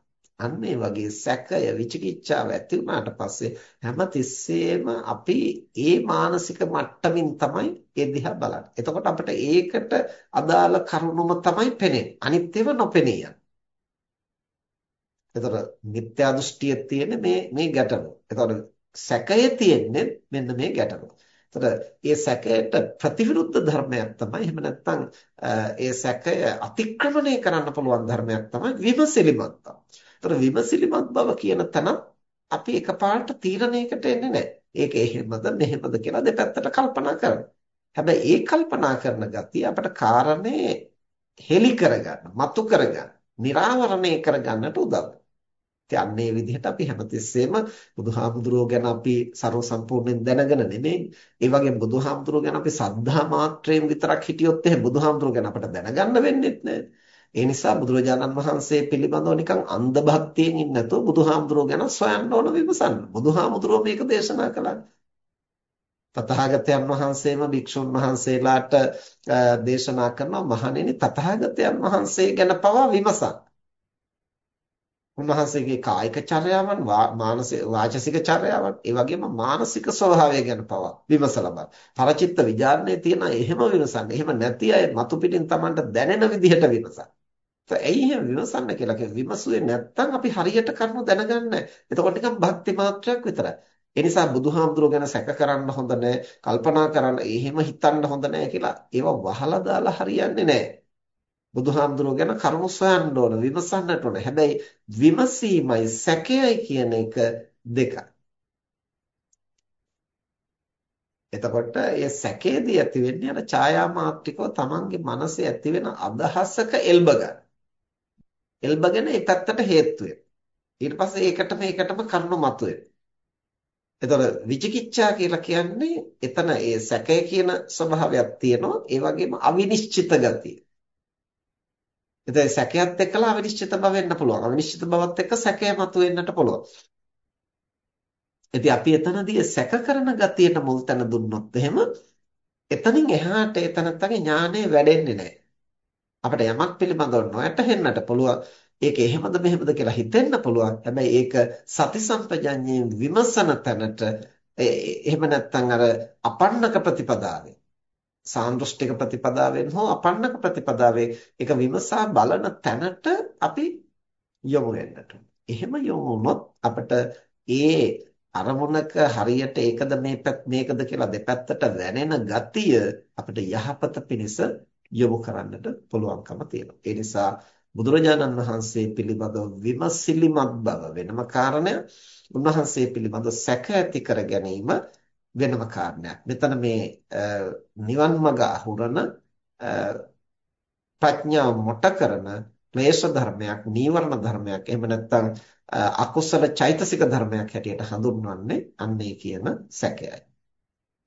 අන්න ඒ වගේ සැකය විචිකිච්ඡාව ඇති වුණාට පස්සේ හැමතිස්සෙම අපි ඒ මානසික මට්ටමින් තමයි ඒ දිහා බලන්නේ. එතකොට අපිට ඒකට අදාළ කරුණුම තමයි පෙනෙන්නේ. අනිත් ඒවා නොපෙනී යන. එතකොට මිත්‍යා දෘෂ්ටිය තියෙන්නේ මේ මේ ගැටලුව. එතකොට සැකය තියෙන්නේ මෙන්න මේ ගැටලුව. එතකොට ඒ සැකයට ප්‍රතිවිරුද්ධ ධර්මයක් තමයි එහෙම නැත්නම් ඒ සැකය අතික්‍රමණය කරන්න පුළුවන් ධර්මයක් තමයි විමසිලිමත් ඒතර විමසිලිමත් බව කියන තැන අපි එකපාරට තීරණයකට එන්නේ නැහැ. ඒක එහෙමද මෙහෙමද කියලා දෙපැත්තට කල්පනා කරනවා. හැබැයි ඒ කල්පනා කරන ගතිය අපට කාරණේ හෙලි කරගන්න, මතු කරගන්න, निराවරණය කරගන්නට උදව් කරනවා. ඉතින් විදිහට අපි හැමතිස්සෙම බුදුහාමුදුරුවෝ ගැන අපි ਸਰව සම්පූර්ණයෙන් දැනගෙන නෙමෙයි. ඒ වගේම බුදුහාමුදුරුවෝ ගැන අපි සද්ධා මාත්‍රයෙන් විතරක් හිටියොත් එහෙම බුදුහාමුදුරුවෝ ගැන අපට දැනගන්න වෙන්නේ නැහැ. ඒ නිසා බුදුරජාණන් වහන්සේ පිළිබඳව නිකන් අන්ධ භක්තියෙන් ඉන්නේ නැතුව බුදුහාමුදුරුවෝ ගැන සොයන්න ඕන විමසන්න. බුදුහාමුදුරුවෝ මේක දේශනා කළා. තථාගතයන් වහන්සේම භික්ෂුන් වහන්සේලාට දේශනා කරනවා මහණෙනි තථාගතයන් වහන්සේ ගැන පවා විමසන්න. උන්වහන්සේගේ කායික චර්යාවන් මානසික වාචසික චර්යාවන් ඒ වගේම මානසික ස්වභාවය ගැන පවා විමසලා බලන්න. පරචිත්ත විඥානයේ තියෙන එහෙම විමසන්න. එහෙම නැති අය මතු පිටින් Tamanට දැනෙන විදිහට විමසන්න. ඇයි එහෙම විමසන්න කියලා කිව්වේ විමසුවේ නැත්තම් අපි හරියට කරුණු දනගන්නේ එතකොට නිකන් භක්ති මාත්‍රයක් විතරයි. ඒ නිසා බුදුහාමුදුරුවෝ ගැන සැක කරන්න හොඳ නැහැ, කල්පනා කරන්න, එහෙම හිතන්න හොඳ නැහැ කියලා ඒවා වහලා දාලා හරියන්නේ නැහැ. බුදුහාමුදුරුවෝ ගැන කරුණු සොයන්න ඕන විමසන්නට ඕන. හැබැයි විමසීමයි සැකයයි කියන එක දෙකයි. එතකොට ඒ සැකේදී ඇති වෙන්නේ අර ඡායා මාත්‍රිකව තමන්ගේ මනසේ ඇති වෙන අදහසක එල්බ ගන්න. එල්බගෙන ඒ පැත්තට හේතු ඊට පස්සේ ඒකට මේකටම කරුණු මතුවේ. එතකොට විචිකිච්ඡා කියලා කියන්නේ එතන ඒ සැකය කියන ස්වභාවයක් තියෙනවා. ඒ වගේම අවිනිශ්චිත ගතිය. එතකොට සැකයත් එක්කලා අවිනිශ්චිත බව වෙන්න පුළුවන්. අවිනිශ්චිත බවත් එක්ක සැකය මතුවෙන්නට පුළුවන්. ඉතින් අපි එතනදී සැක කරන ගතියට මුල් තැන දුන්නොත් එහෙම එතනින් එහාට එතනත්තගේ ඥානය වැඩෙන්නේ නැහැ. අපිට යමක් පිළිබඳව නොයැටහෙන්නට පුළුවන්. ඒක එහෙමද මෙහෙමද කියලා හිතෙන්න පුළුවන්. හැබැයි ඒක සති සම්පජඤ්ඤයෙන් විමසන තැනට එහෙම නැත්නම් අර අපන්නක ප්‍රතිපදාවේ සාන්දෘෂ්ටික ප්‍රතිපදාවෙන් හෝ අපන්නක ප්‍රතිපදාවේ ඒක විමසා බලන තැනට අපි යොමු වෙන්නට. එහෙම යොමු වුණොත් අපිට ඒ අරමුණක හරියට ඒකද මේකද කියලා දෙපැත්තට වැනෙන ගතිය අපිට යහපත පිණිස යොමු කරන්නට පුළුවන්කම තියෙනවා. ඒ නිසා බුදුරජාණන් වහන්සේ පිළිබඳව විමසිලිමත් බව වෙනම කාරණයක්. උන්වහන්සේ පිළිබඳව සැක ඇති කර ගැනීම වෙනම කාරණයක්. මෙතන මේ නිවන් මඟ අහුරන ප්‍රඥාව මොට කරන ක්ලේශ ධර්මයක්, නීවරණ ධර්මයක්, එහෙම නැත්නම් අකුසල චෛතසික ධර්මයක් හැටියට හඳුන්වන්නේ අන්නේ කියන සැකයයි.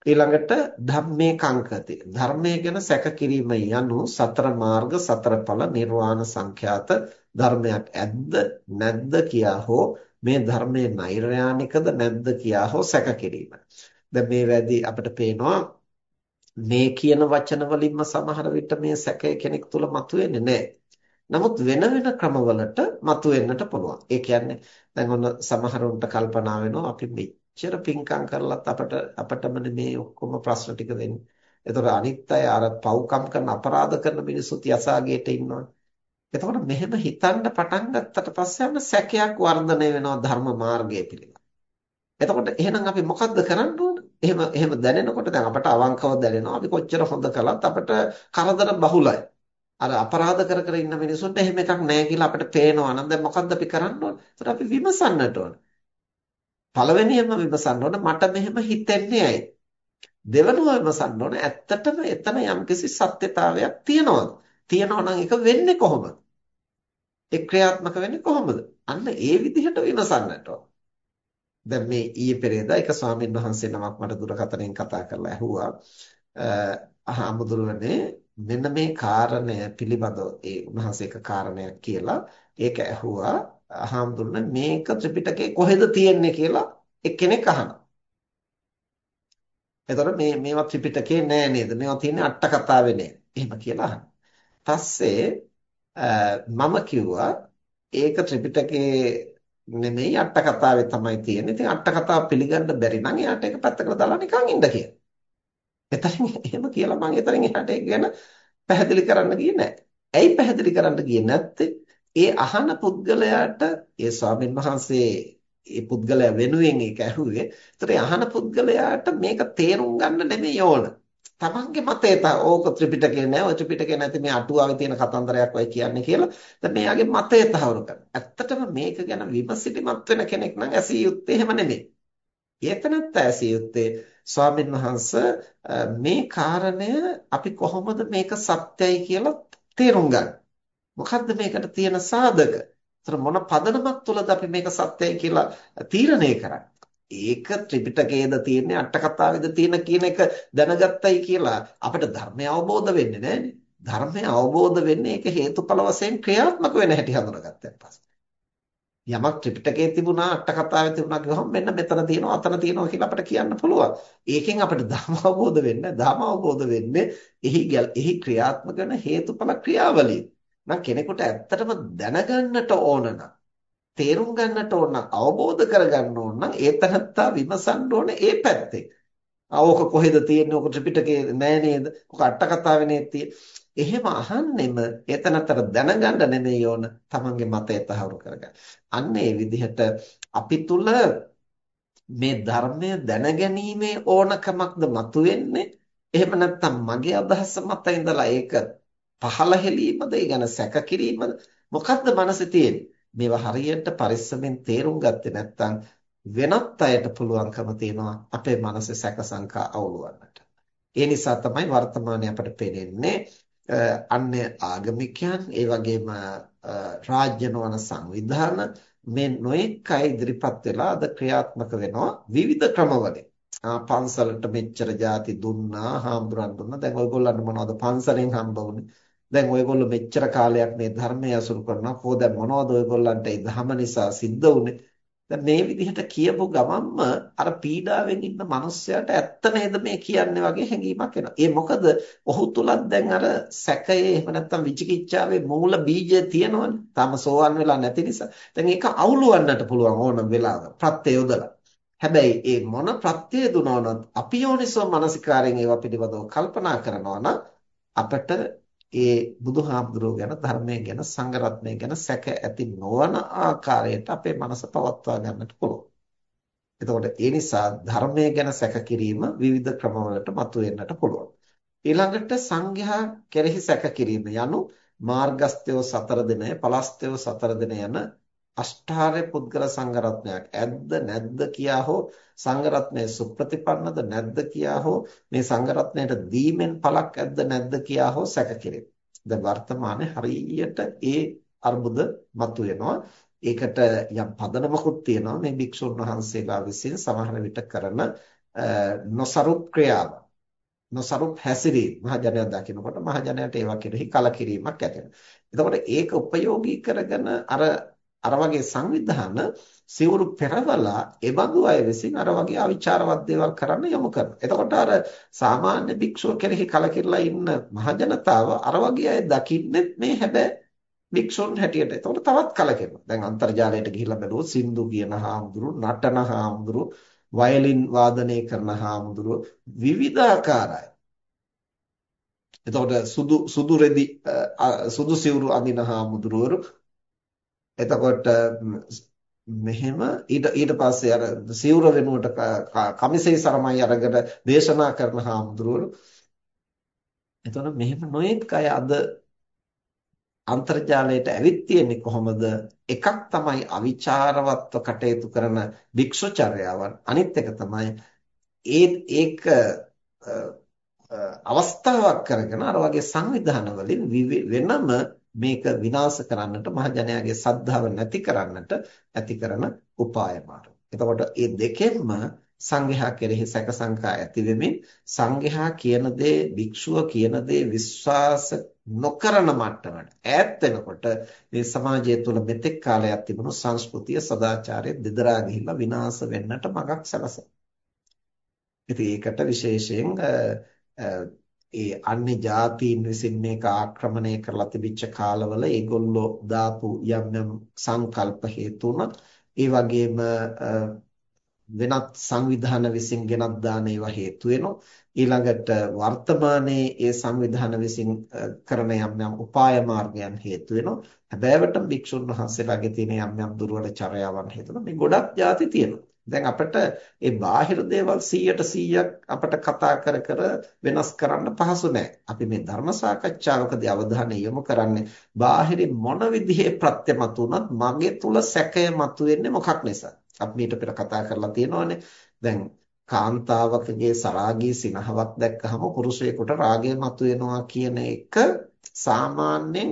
ඊළඟට ධම්මේ කංකති. ධර්මයේ ගැන සැක කිරීම යනු සතර මාර්ග සතර ඵල නිර්වාණ සංඛ්‍යාත ධර්මයක් ඇද්ද නැද්ද කියා හෝ මේ ධර්මයේ නෛර්යානිකද නැද්ද කියා හෝ සැක කිරීම. දැන් මේ වැඩි අපිට පේනවා මේ කියන වචන වලින්ම සමහර විට මේ සැකය කෙනෙක් තුල මතුවෙන්නේ නැහැ. නමුත් වෙන වෙන ක්‍රමවලට මතුවෙන්නට පුළුවන්. ඒ කියන්නේ දැන් ඔන්න සමහරුන්ට කල්පනා වෙනවා අපි මෙච්චර පිංකම් කරලත් අපට අපටමනේ මේ ඔක්කොම ප්‍රශ්න ටික වෙන්නේ. ඒතකොට අනිත් අය අර පව්කම් කරන අපරාධ කරන මිනිස්සුත් යසාගේට ඉන්නවා. එතකොට මෙහෙම හිතන්න පටන් ගත්තට පස්සේ අන්න සැකයක් වර්ධනය වෙනවා ධර්ම මාර්ගය පිළිබඳ. එතකොට එහෙනම් අපි මොකද්ද කරන්න ඕන? එහෙම එහෙම දැනෙනකොට දැන් අපට අවංකව දැනෙනවා අපි කොච්චර හොඳ කළත් අපට කරදර බහුලයි. අර අපරාධ කර කර ඉන්න මිනිසුන්ට එහෙම එකක් නැහැ කියලා අපිට පේනවා නම් දැන් මොකද්ද අපි කරන්න ඕන? ඒතර අපි විමසන්නට ඕන. පළවෙනියෙන්ම විමසන්න ඕන මට මෙහෙම හිතෙන්නේ ඇයි? දෙවනුව විමසන්න ඕන ඇත්තටම එතන යම්කිසි සත්‍යතාවයක් තියෙනවද? තියෙනවා නම් ඒක වෙන්නේ කොහොමද? ඒ ක්‍රියාත්මක වෙන්නේ කොහොමද? අන්න ඒ විදිහට විමසන්නට ඕන. දැන් මේ ඊයේ පෙරේදා එක ස්වාමීන් වහන්සේ නමක් මට දුරකථනයෙන් කතා කරලා ඇහුවා අහඹුදුරනේ මෙන්න මේ කාරණය පිළිබඳව ඒ උන්වහන්සේ එක කාරණයක් කියලා ඒක ඇහුවා අහඹුදුරනේ මේක ත්‍රිපිටකේ කොහෙද තියෙන්නේ කියලා එක්කෙනෙක් අහනවා. එතකොට මේ මේවා ත්‍රිපිටකේ නෑ නේද? මේවා තියෙන්නේ අට කතාවේ නෑ. එහෙම කියලා අහනවා. පස්සේ මම කිව්වා ඒක ත්‍රිපිටකයේ නෙමෙයි අට කතාවේ තමයි තියෙන්නේ. ඉතින් අට කතාව පිළිගන්න බැරි නම් එයාට ඒක පැත්තකට දාලා නිකන් ඉන්න කියලා. එතනින් එහෙම කියලා මම එතනින් එහාට ඒක ගැන පැහැදිලි කරන්න ගියේ නැහැ. ඇයි පැහැදිලි කරන්න ගියේ නැත්තේ? ඒ අහන පුද්ගලයාට ඒ ස්වාමීන් වහන්සේ ඒ පුද්ගලයා වෙනුවෙන් ඒක ඇහුවේ. ඒතර අහන පුද්ගලයාට මේක තේරුම් ගන්න නෙමෙයි ඕන. තමන්ගේ මතය තා ඕක ත්‍රිපිටකේ නෑ ඔය ත්‍රිපිටකේ නැති මේ අටුවාවේ තියෙන කතන්දරයක් ඔය කියන්නේ කියලා. දැන් මෙයාගේ මතය තහවුරු කරනවා. ඇත්තටම මේක ගැන විමසිලිමත් වෙන කෙනෙක් නම් ඇසිය යුත්තේ එහෙම නෙමෙයි. ඒතනත්ත ඇසිය යුත්තේ ස්වාමීන් වහන්සේ මේ කාරණය අපි කොහොමද මේක සත්‍යයි කියලා තේරුම් ගන්නේ? මොකද්ද මේකට තියෙන සාධක? ඒතර මොන පදනමක් තුළද අපි මේක සත්‍යයි කියලා තීරණය කරන්නේ? ඒක ත්‍රිපිටකයේද තියෙන්නේ අට කතාවේද තියෙන කියන එක දැනගත්තයි කියලා අපිට ධර්මය අවබෝධ වෙන්නේ නැහැනේ. ධර්මය අවබෝධ වෙන්නේ ඒක හේතුඵල වශයෙන් ක්‍රියාත්මක වෙන හැටි හඳුනාගත්තන් පස්සේ. යමක් ත්‍රිපිටකයේ තිබුණා අට කතාවේ තිබුණා කියවහම මෙන්න මෙතන තියෙනවා අතන තියෙනවා කියලා අපිට කියන්න පුළුවන්. ඒකෙන් අපිට ධර්ම අවබෝධ වෙන්නේ ධර්ම අවබෝධ වෙන්නේ එහි එහි ක්‍රියාත්මක වෙන හේතුඵල ක්‍රියාවලිය. නම් කෙනෙකුට ඇත්තටම දැනගන්නට ඕන නම් තේරුම් ගන්නට ඕන නම් අවබෝධ කරගන්න ඕන නම් ඒ තනත්තා විමසන්න ඕනේ ඒ පැත්තේ. ආවක කොහෙද තියෙන්නේ? ඔක ත්‍රිපිටකේ නෑ නේද? ඔක අට කතාවේ නේද එහෙම අහන්නෙම එතනතර දැනගන්න නෙමෙයි ඕන තමන්ගේ මතය තහවුරු කරගන්න. අන්න ඒ විදිහට අපි තුල මේ ධර්මය දැනගැනීමේ ඕනකමක්ද මතුවෙන්නේ එහෙම නැත්නම් මගේ අදහස මත ඉඳලා ඒක පහළ හෙලීමද ඒ ගැන සැක කිරීමද මොකද්ද මනසේ තියෙන්නේ? මේවා හරියට පරිස්සමෙන් තේරුම් ගත්තේ නැත්නම් වෙනත් අයට පුළුවන්කම තියෙනවා අපේ මනසේ සැක සංකා අවුලවන්නට. ඒ නිසා තමයි වර්තමානයේ අපට පේන්නේ අන්‍ය ආගමිකයන් ඒ වගේම රාජ්‍ය නොවන සංවිධාන මේ නොඑක අය ඉදිරිපත් වෙලා අද ක්‍රියාත්මක වෙනවා විවිධ ක්‍රමවලින්. පන්සලට මෙච්චර ಜಾති දුන්නා හාමුදුරන් දුන්නා. දැන් ඔයගොල්ලන්ට මොනවද පන්සලෙන් හම්බ වුනේ? දැන් ඔයගොල්ලෝ මෙච්චර කාලයක් මේ ධර්මය අසුරු කරනවා කොහොද මොනවද ඔයගොල්ලන්ට ඒ ධම නිසා සිද්ධ වුනේ දැන් මේ විදිහට කියපු ගමන්ම අර පීඩාවෙන් ඉන්න මිනිස්සයාට ඇත්ත නේද මේ කියන්නේ වගේ හැඟීමක් එනවා. ඒ මොකද ඔහු තුලත් දැන් අර සැකයේ එහෙම නැත්නම් විචිකිච්ඡාවේ මූල බීජය තියෙනවනේ. තාම සෝවන් වෙලා නැති නිසා. දැන් ඒක අවුලවන්නට පුළුවන් ඕනම වෙලාවක ප්‍රත්‍ය යොදලා. හැබැයි ඒ මොන ප්‍රත්‍ය දුනවනත් අපි යෝනිසෝ මනසිකාරයෙන් ඒවා පිළිබඳව කල්පනා කරනවා නම් අපිට ඒ බුදුහාමුදුරුවෝ ගැන ධර්මය ගැන සංඝරත්නය ගැන සැක ඇති නොවන ආකාරයට අපේ මනස පවත්වා ගන්නට පුළුවන්. එතකොට ඒ නිසා ධර්මය ගැන සැක කිරීම විවිධ ක්‍රමවලට මතුවෙන්නට පුළුවන්. ඊළඟට සංඝයා කෙරෙහි සැක කිරීම යනු මාර්ගස්ත්‍යව සතර දිනය, පලස්ත්‍යව සතර දිනය යන අෂ්ටාර්ය පුද්ගල සංඝරත්නයක් ඇද්ද නැද්ද කියා හෝ සංඝරත්නයේ සුප්‍රතිපන්නද නැද්ද කියා හෝ මේ සංඝරත්නයට දීමෙන් පළක් ඇද්ද නැද්ද කියා හෝ සැකකිරීම. දැන් වර්තමානයේ හරියට ඒ අර්බුද මතුවෙනවා. ඒකට යම් පදනමකුත් තියෙනවා මේ භික්ෂුන් වහන්සේලා විසින් සමහර විට කරන නොසරුප් ක්‍රියාව. නොසරුප් හැසිරීම මහජනයා දකිනකොට මහජනයාට ඒවා කෙරෙහි කලකිරීමක් ඇති වෙනවා. එතකොට ඒක උපයෝගී කරගෙන අර අර වගේ සංවිධාන සිවුරු පෙරවලා එබඳු අය විසින් අර වගේ අවිචාරවත් දේවල් කරන්න යොමු කරනවා. එතකොට අර සාමාන්‍ය භික්ෂුව කෙරෙහි කලකිරලා ඉන්න මහජනතාව අර වගේ අය දකින්නේ මේ හැබැයි භික්ෂුන් හැටියට. එතකොට තවත් කලකිරෙනවා. දැන් අන්තර්ජාලයට ගිහිල්ලා බලුවොත් සින්දු කියන හාමුදුරු, නටන හාමුදුරු, වයලින් වාදනය කරන හාමුදුරු විවිධාකාරයි. එතකොට සුදු සුදු රෙදි සුදු සිවුරු අඳින හාමුදුරුවරු එතකොට මෙහෙම ඊට ඊට පස්සේ අර සිවුර වෙනුවට කමිසෙයි සරමයි අරගෙන දේශනා කරන හාමුදුරුවෝ එතකොට මෙහෙම නොඑක් අය අද අන්තර්ජාලයට ඇවිත් තියෙන්නේ කොහොමද? එකක් තමයි අවිචාරවත්ව කටයුතු කරන භික්ෂුචර්යාවන්. අනිත් එක තමයි ඒ ඒක අවස්ථාවක් කරගෙන අර වගේ සංවිධාන වලින් වෙනම මේක විනාශ කරන්නට මහජනයාගේ සද්ධාව නැති කරන්නට ඇති කරන උපාය මාර්ග. එතකොට මේ දෙකෙන්ම සංඝයා කෙරෙහි සැක සංකා ඇති වෙමින් සංඝයා කියන දේ භික්ෂුව කියන දේ විශ්වාස නොකරන මට්ටමට ඈත් වෙනකොට මේ සමාජය තුළ මෙතෙක් කාලයක් තිබුණු සංස්කෘතිය සදාචාරය දෙදරා ගිහිල්ලා විනාශ වෙන්නට මගක් සැලසෙනවා. ඉතින් ඒකට විශේෂයෙන් ඒ අන්‍ය જાතීන් විසින් මේක ආක්‍රමණය කරලා තිබිච්ච කාලවල ඒගොල්ලෝ දාපු යම් යම් සංකල්ප හේතුන ඒ වගේම වෙනත් සංවිධාන විසින් ගෙනත් දාන ඒවා හේතු වෙනවා. ඊළඟට වර්තමානයේ ඒ සංවිධාන විසින් කරන යම් යම් උපාය මාර්ගයන් හේතු වෙනවා. හැබෑවට භික්ෂුන් වහන්සේලාගේ තියෙන යම් යම් දුර්වල චර්යාවන් හේතුව මේ ගොඩක් ಜಾති තියෙනවා. දැන් අපිට ඒ බාහිර දේවල් 100ට 100ක් අපිට කතා කර කර වෙනස් කරන්න පහසු නැහැ. අපි මේ ධර්ම සාකච්ඡාවකදී අවධානය යොමු කරන්නේ බාහිරින් මොන විදිහේ ප්‍රත්‍යමතු වුණත් මගේ තුල සැකය මතුවෙන්නේ මොකක් නිසා? අපි මීට පෙර කතා කරලා තියෙනවානේ. දැන් කාන්තාවකගේ සරාගී සිනහවක් දැක්කහම පුරුෂයෙකුට රාගය මතුවෙනවා කියන එක සාමාන්‍යයෙන්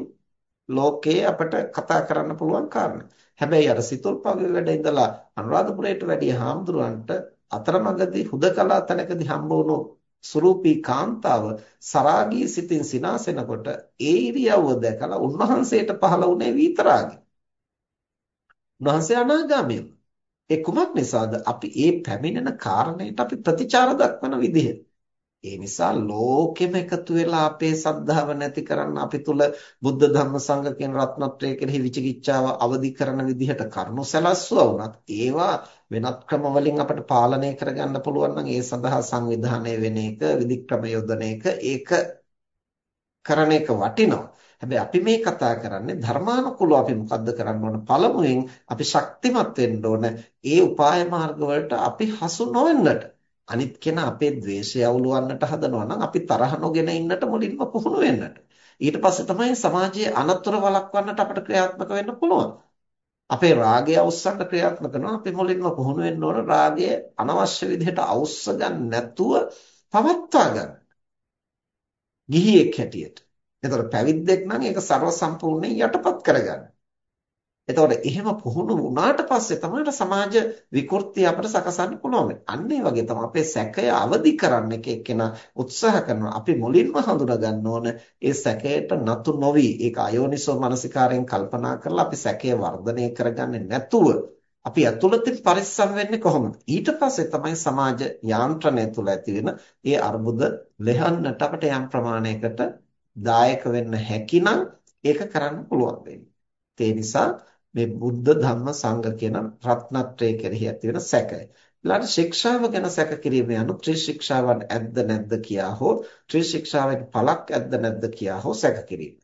ලෝකයේ අපිට කතා කරන්න පුළුවන් කාරණා. හැබැයි අර සිතුල්පගේ වැඩ ඉඳලා අනුරාධපුරයට වැඩිය හාමුදුරන්ට අතරමඟදී හුදකලා තැනකදී හම්බ වුණු සුරූපී කාන්තාව සරාගී සිතින් සිනාසෙනකොට ඒ ඉරියව්ව දැකලා උන්වහන්සේට පහළ වුණේ විතරාගි. උන්වහන්සේ අනාගාමී. ඒ කුමක් නිසාද? අපි ඒ පැමිණෙන කාරණයට අපි ප්‍රතිචාර දක්වන විදිහ. ඒ නිසා ලෝකෙම එකතු වෙලා අපේ සද්ධාව නැති කරන්න අපි තුල බුද්ධ ධම්ම සංඝ කියන රත්නත්‍රය කෙරෙහි විචිකිච්ඡාව අවදි කරන විදිහට කරුණු සැලැස්සුවා වුණත් ඒවා වෙනත් ක්‍රම වලින් අපිට පාලනය කරගන්න පුළුවන් නම් ඒ සඳහා සංවිධානය වෙන එක විධික්‍රම යොදන එක ඒක කරන එක වටිනවා. හැබැයි අපි මේ කතා කරන්නේ ධර්මානුකූලව අපි මොකද්ද කරන්න ඕන? පළමුවෙන් අපි ශක්තිමත් වෙන්න ඕන. ඒ උපාය මාර්ග වලට අපි හසු නොවෙන්නට. අනිත් කෙනා අපේ ද්වේෂය අවුලවන්නට හදනවා නම් අපි තරහ නොගෙන ඉන්නට මුලින්ම පුහුණු වෙන්නට. ඊට පස්සේ තමයි සමාජයේ අනතුරු වළක්වන්නට අපට ක්‍රියාත්මක වෙන්න පුළුවන්. අපේ රාගය අවස්සන්න ක්‍රියාත්මක කරනවා. අපි මුලින්ම පුහුණු වෙන්න ඕන රාගය අනවශ්‍ය විදිහට අවස්ස ගන්න නැතුව පවත්වා ගන්න. ගිහියෙක් හැටියට. එතකොට පැවිද්දෙක් නම් ඒක ਸਰව සම්පූර්ණයෙන් යටපත් කරගන්න. එතකොට එහෙම පුහුණු වුණාට පස්සේ තමයි සමාජ විකෘති අපිට සකසන්න පුළුවන්. අන්න ඒ වගේ තමයි අපේ සැකය අවදි කරන්න එක එක්කෙනා උත්සාහ කරනවා. අපි මුලින්ම හඳුනා ගන්න ඕන ඒ සැකයට නතු නොවි ඒක අයෝනිසෝ මනසිකාරයෙන් කල්පනා කරලා අපි සැකය වර්ධනය කරගන්නේ නැතුව අපි අතුලතින් පරිස්සම් වෙන්නේ කොහොමද? ඊට පස්සේ තමයි සමාජ යාන්ත්‍රණය තුල ඇති වෙන ඒ අර්බුද ලෙහන්නට අපිට යම් ප්‍රමාණයකට දායක වෙන්න හැකිනම් ඒක කරන්න පුළුවන් වෙන්නේ. ඒ නිසා මේ බුද්ධ ධම්ම සංඝ කියන රත්නත්‍රය කෙරෙහි ඇති වෙන සැකය. ඊළඟ ශික්ෂාව ගැන සැක කිරීම යනු ත්‍රිශික්ෂාවන් ඇද්ද නැද්ද කියා හෝ ත්‍රිශික්ෂාවෙන් පළක් ඇද්ද නැද්ද කියා හෝ සැක කිරීම.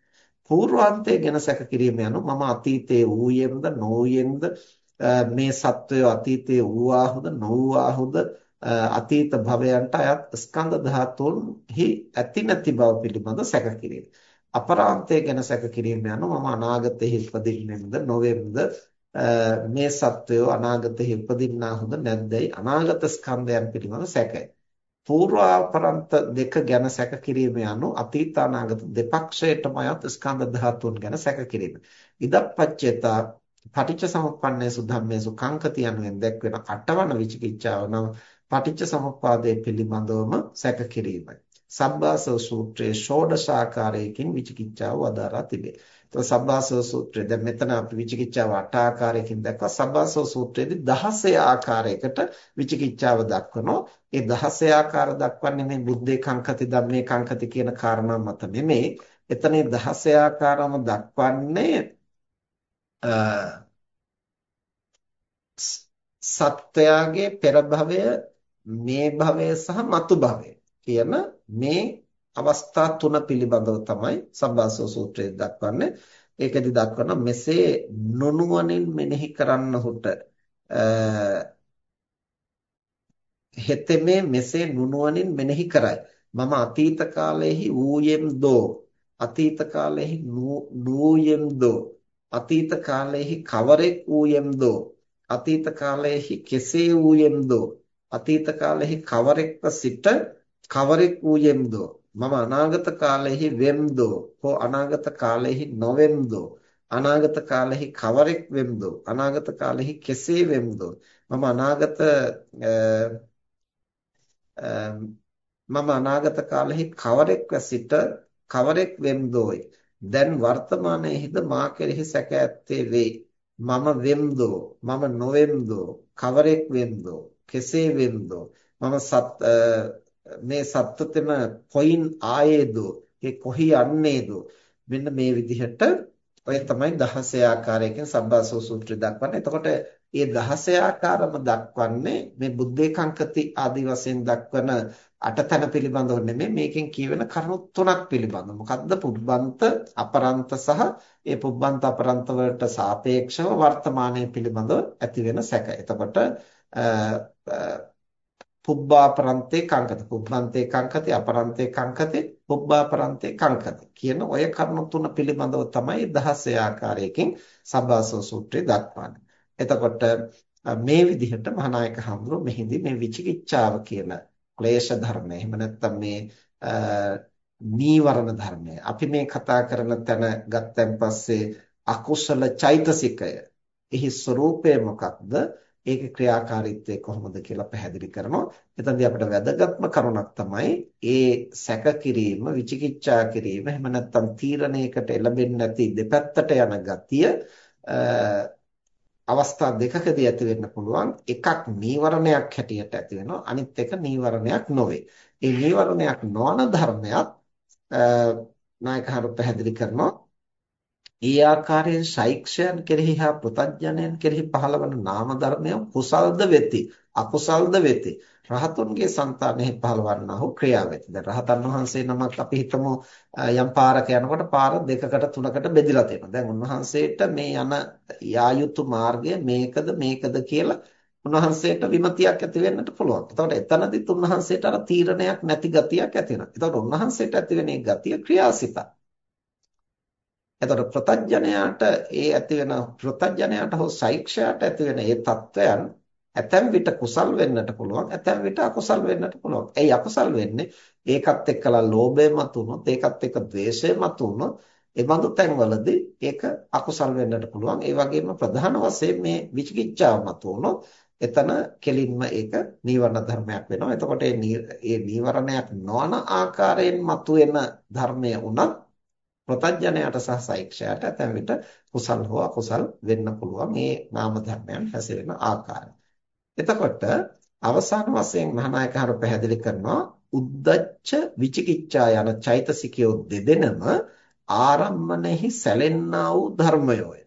పూర్වාන්තය ගැන සැක කිරීම යනු මම අතීතයේ ඌයෙම්ද නොඌයෙම්ද මේ සත්වය අතීතයේ ඌවාහුද නොඌවාහුද අතීත භවයන්ට අයත් ස්කන්ධ ධාතුන්හි ඇති නැති බව පිළිබඳ සැක කිරීම. අපරාන්තය ගැන සැක කිරීම යනවා මම අනාගතයේ ඉපදින්නෙම්ද නොවෙම්ද මේ සත්වයෝ අනාගතයේ ඉපදින්නාහුද නැද්දයි අනාගත ස්කන්ධයන් පිළිබඳ සැකයි. පූර්වාපරන්ත දෙක ගැන සැක කිරීම යනු අතීත අනාගත දෙපක්ෂයටම අයත් ස්කන්ධ ධාතුන් ගැන සැක කිරීම. ඉදප්පච්චේතා පටිච්ච සමුප්පන්නේසු ධම්මේසු කංකති යනුවෙන් දැක්වෙන අටවන විචිකිච්ඡාව නම් පටිච්ච සමුප්පාදයේ පිළිබඳවම සැක කිරීමයි. සබ්බාසව සූත්‍රයේ ෂෝඩශාකාරයකින් විචිකිච්ඡාව වදාරා තිබේ. ඒතකොට සබ්බාසව සූත්‍රය දැන් මෙතන අපි විචිකිච්ඡාව අට ආකාරයකින් දැක්වා සබ්බාසව සූත්‍රයේදී 16 ආකාරයකට විචිකිච්ඡාව දක්වනවා. ඒ 16 ආකාර දක්වන්නේ මේ බුද්ධේ කංකති ධම්මේ කංකති කියන කාරණා මත නෙමෙයි. එතන 16 ආකාරම දක්වන්නේ සත්වයාගේ පෙර භවය මේ භවය සහ මතු භවය කියන මේ අවස්ථා තුන පිළිබඳව තමයි සබ්බාසව සූත්‍රයේ දක්වන්නේ. ඒකෙදි දක්වන මෙසේ නොනුවණින් මෙනෙහි කරන්නහුට හෙතෙමේ මෙසේ නුනුවණින් මෙනෙහි කරයි. මම අතීත කාලයේහි ඌයෙම් දෝ අතීත කාලයේහි නූයෙම් දෝ අතීත කාලයේහි කවරෙක් ඌයෙම් දෝ අතීත කාලයේහි කෙසේ ඌයෙම් දෝ අතීත කාලයේහි කවරෙක්ව සිට කවරෙක් වූයෙම්දෝ? මම අනාගත කාලෙහි වෙම්දෝ. හෝ අනාගත කාලෙහි නොවෙම්දෝ. අනාගත කාලෙහි කවරෙක් වෙම්දෝ? අනාගත කාලෙහි කෙසේ වෙම්දෝ? මම අනාගත මම අනාගත කාලෙහි කවරෙක්ව සිට කවරෙක් වෙම්දෝයි? දැන් වර්තමානයේහිද මා කෙරෙහි සැක ඇත්තේ වේ. මම වෙම්දෝ. මම නොවෙම්දෝ. කවරෙක් වෙම්දෝ? කෙසේ වෙම්දෝ? මම සත් මේ සත්‍යෙම කොයින් ආයේද ඒ කොහි යන්නේද මෙන්න මේ විදිහට ඔය තමයි 16 ආකාරයකින් සබ්බාසෝ සූත්‍රය දක්වන්නේ. එතකොට මේ 16 ආකාරම දක්වන්නේ මේ බුද්ධේකංකති ආදි වශයෙන් දක්වන අටතන පිළිබඳව නෙමෙයි මේකෙන් කියවෙන කරුණු තුනක් පිළිබඳව. මොකද්ද? පුබ්බන්ත, අපරන්ත සහ ඒ පුබ්බන්ත අපරන්ත වලට සාපේක්ෂව වර්තමානයේ පිළිබඳව ඇති වෙන සැක. එතකොට පුබ්බාපරන්තේ කංකති. පුබ්බන්තේ කංකති අපරන්තේ කංකති පුබ්බාපරන්තේ කංකති කියන ඔය කරුණු තුන පිළිබඳව තමයි 16 ආකාරයකින් සබ්බාසව සූත්‍රය දක්වන්නේ. එතකොට මේ විදිහට මහානායක හඳුරු මෙහිදී මේ විචිකිච්ඡාව කියන ක්ලේශ ධර්මය එහෙම නැත්නම් මේ නීවරණ ධර්මය අපි මේ කතා කරන තැන ගත්තන් පස්සේ අකුසල චෛතසිකය. එහි ස්වરૂපය මොකක්ද? ඒකේ ක්‍රියාකාරීත්වය කොහොමද කියලා පැහැදිලි කරනවා. එතනදී අපිට වැදගත්ම කරුණක් තමයි ඒ සැක කිරීම, විචිකිච්ඡා කිරීම, එහෙම නැත්නම් තීරණයකට එළඹෙන්නේ නැති දෙපැත්තට යන ගතිය අවස්ථා දෙකකදී ඇති වෙන්න පුළුවන්. එකක් නීවරණයක් හැටියට ඇති වෙනවා, අනිත් එක නීවරණයක් නොවේ. ඒ නීවරණයක් නොවන ධර්මයක් නායකහරු පැහැදිලි කරනවා ඒ ආකාරයෙන් ශෛක්ෂයන් කෙරෙහි හා පෘතජ්ජනයන් කෙරෙහි පහළවන නාම ධර්මය කුසල්ද වෙති අකුසල්ද වෙති රහතුන්ගේ సంతානෙහි පහළවන්නා වූ ක්‍රියා වෙති දැන් රහතන් වහන්සේ නමක් අපි හිතමු යම් පාරක යනකොට පාර දෙකකට තුනකට බෙදලා තියෙනවා දැන් උන්වහන්සේට මේ යන යා යුතු මාර්ගය මේකද මේකද කියලා උන්වහන්සේට විමතියක් ඇති වෙන්නට පුළුවන්. එතකොට එතනදිත් උන්වහන්සේට අර තීරණයක් නැති ගතියක් ඇති වෙනවා. එතකොට උන්වහන්සේට ඇති වෙන ගතිය ක්‍රියාසිතක්. එතකොට ප්‍රත්‍යඥයාට ඒ ඇති වෙන ප්‍රත්‍යඥයාට හෝ සෛක්ෂයාට ඇති වෙන මේ தත්වයන් ඇතැම් විට කුසල් වෙන්නට පුළුවන් ඇතැම් විට අකුසල් වෙන්නට පුළුවන්. ඒ අකුසල් වෙන්නේ ඒකත් එක්කලා ලෝභය මතුනොත් ඒකත් එක්ක ද්වේෂය මතුනොත් ඒ බඳු තැන්වලදී ඒක අකුසල් වෙන්නට පුළුවන්. ඒ වගේම ප්‍රධාන වශයෙන් මේ විචිකිච්ඡාව මතුනොත් එතන කෙලින්ම ඒක නීවරණ ධර්මයක් වෙනවා. එතකොට මේ නීවරණයක් නොවන ආකාරයෙන් මතුවෙන ධර්මය උනත් ප්‍රතඥයට සහ සෛක්ෂයට ඇතැම් විට කුසල් හෝ අකුසල් වෙන්න පුළුවන් මේ නාම ධර්මයන් හැසිරෙන ආකාරය. එතකොට අවසාන වශයෙන් මහානායකහරු පැහැදිලි කරනවා උද්දච්ච විචිකිච්ඡා යන චෛතසිකයෝ දෙදෙනම ආරම්මණයෙහි සැලෙන්නා වූ ධර්මයෝය.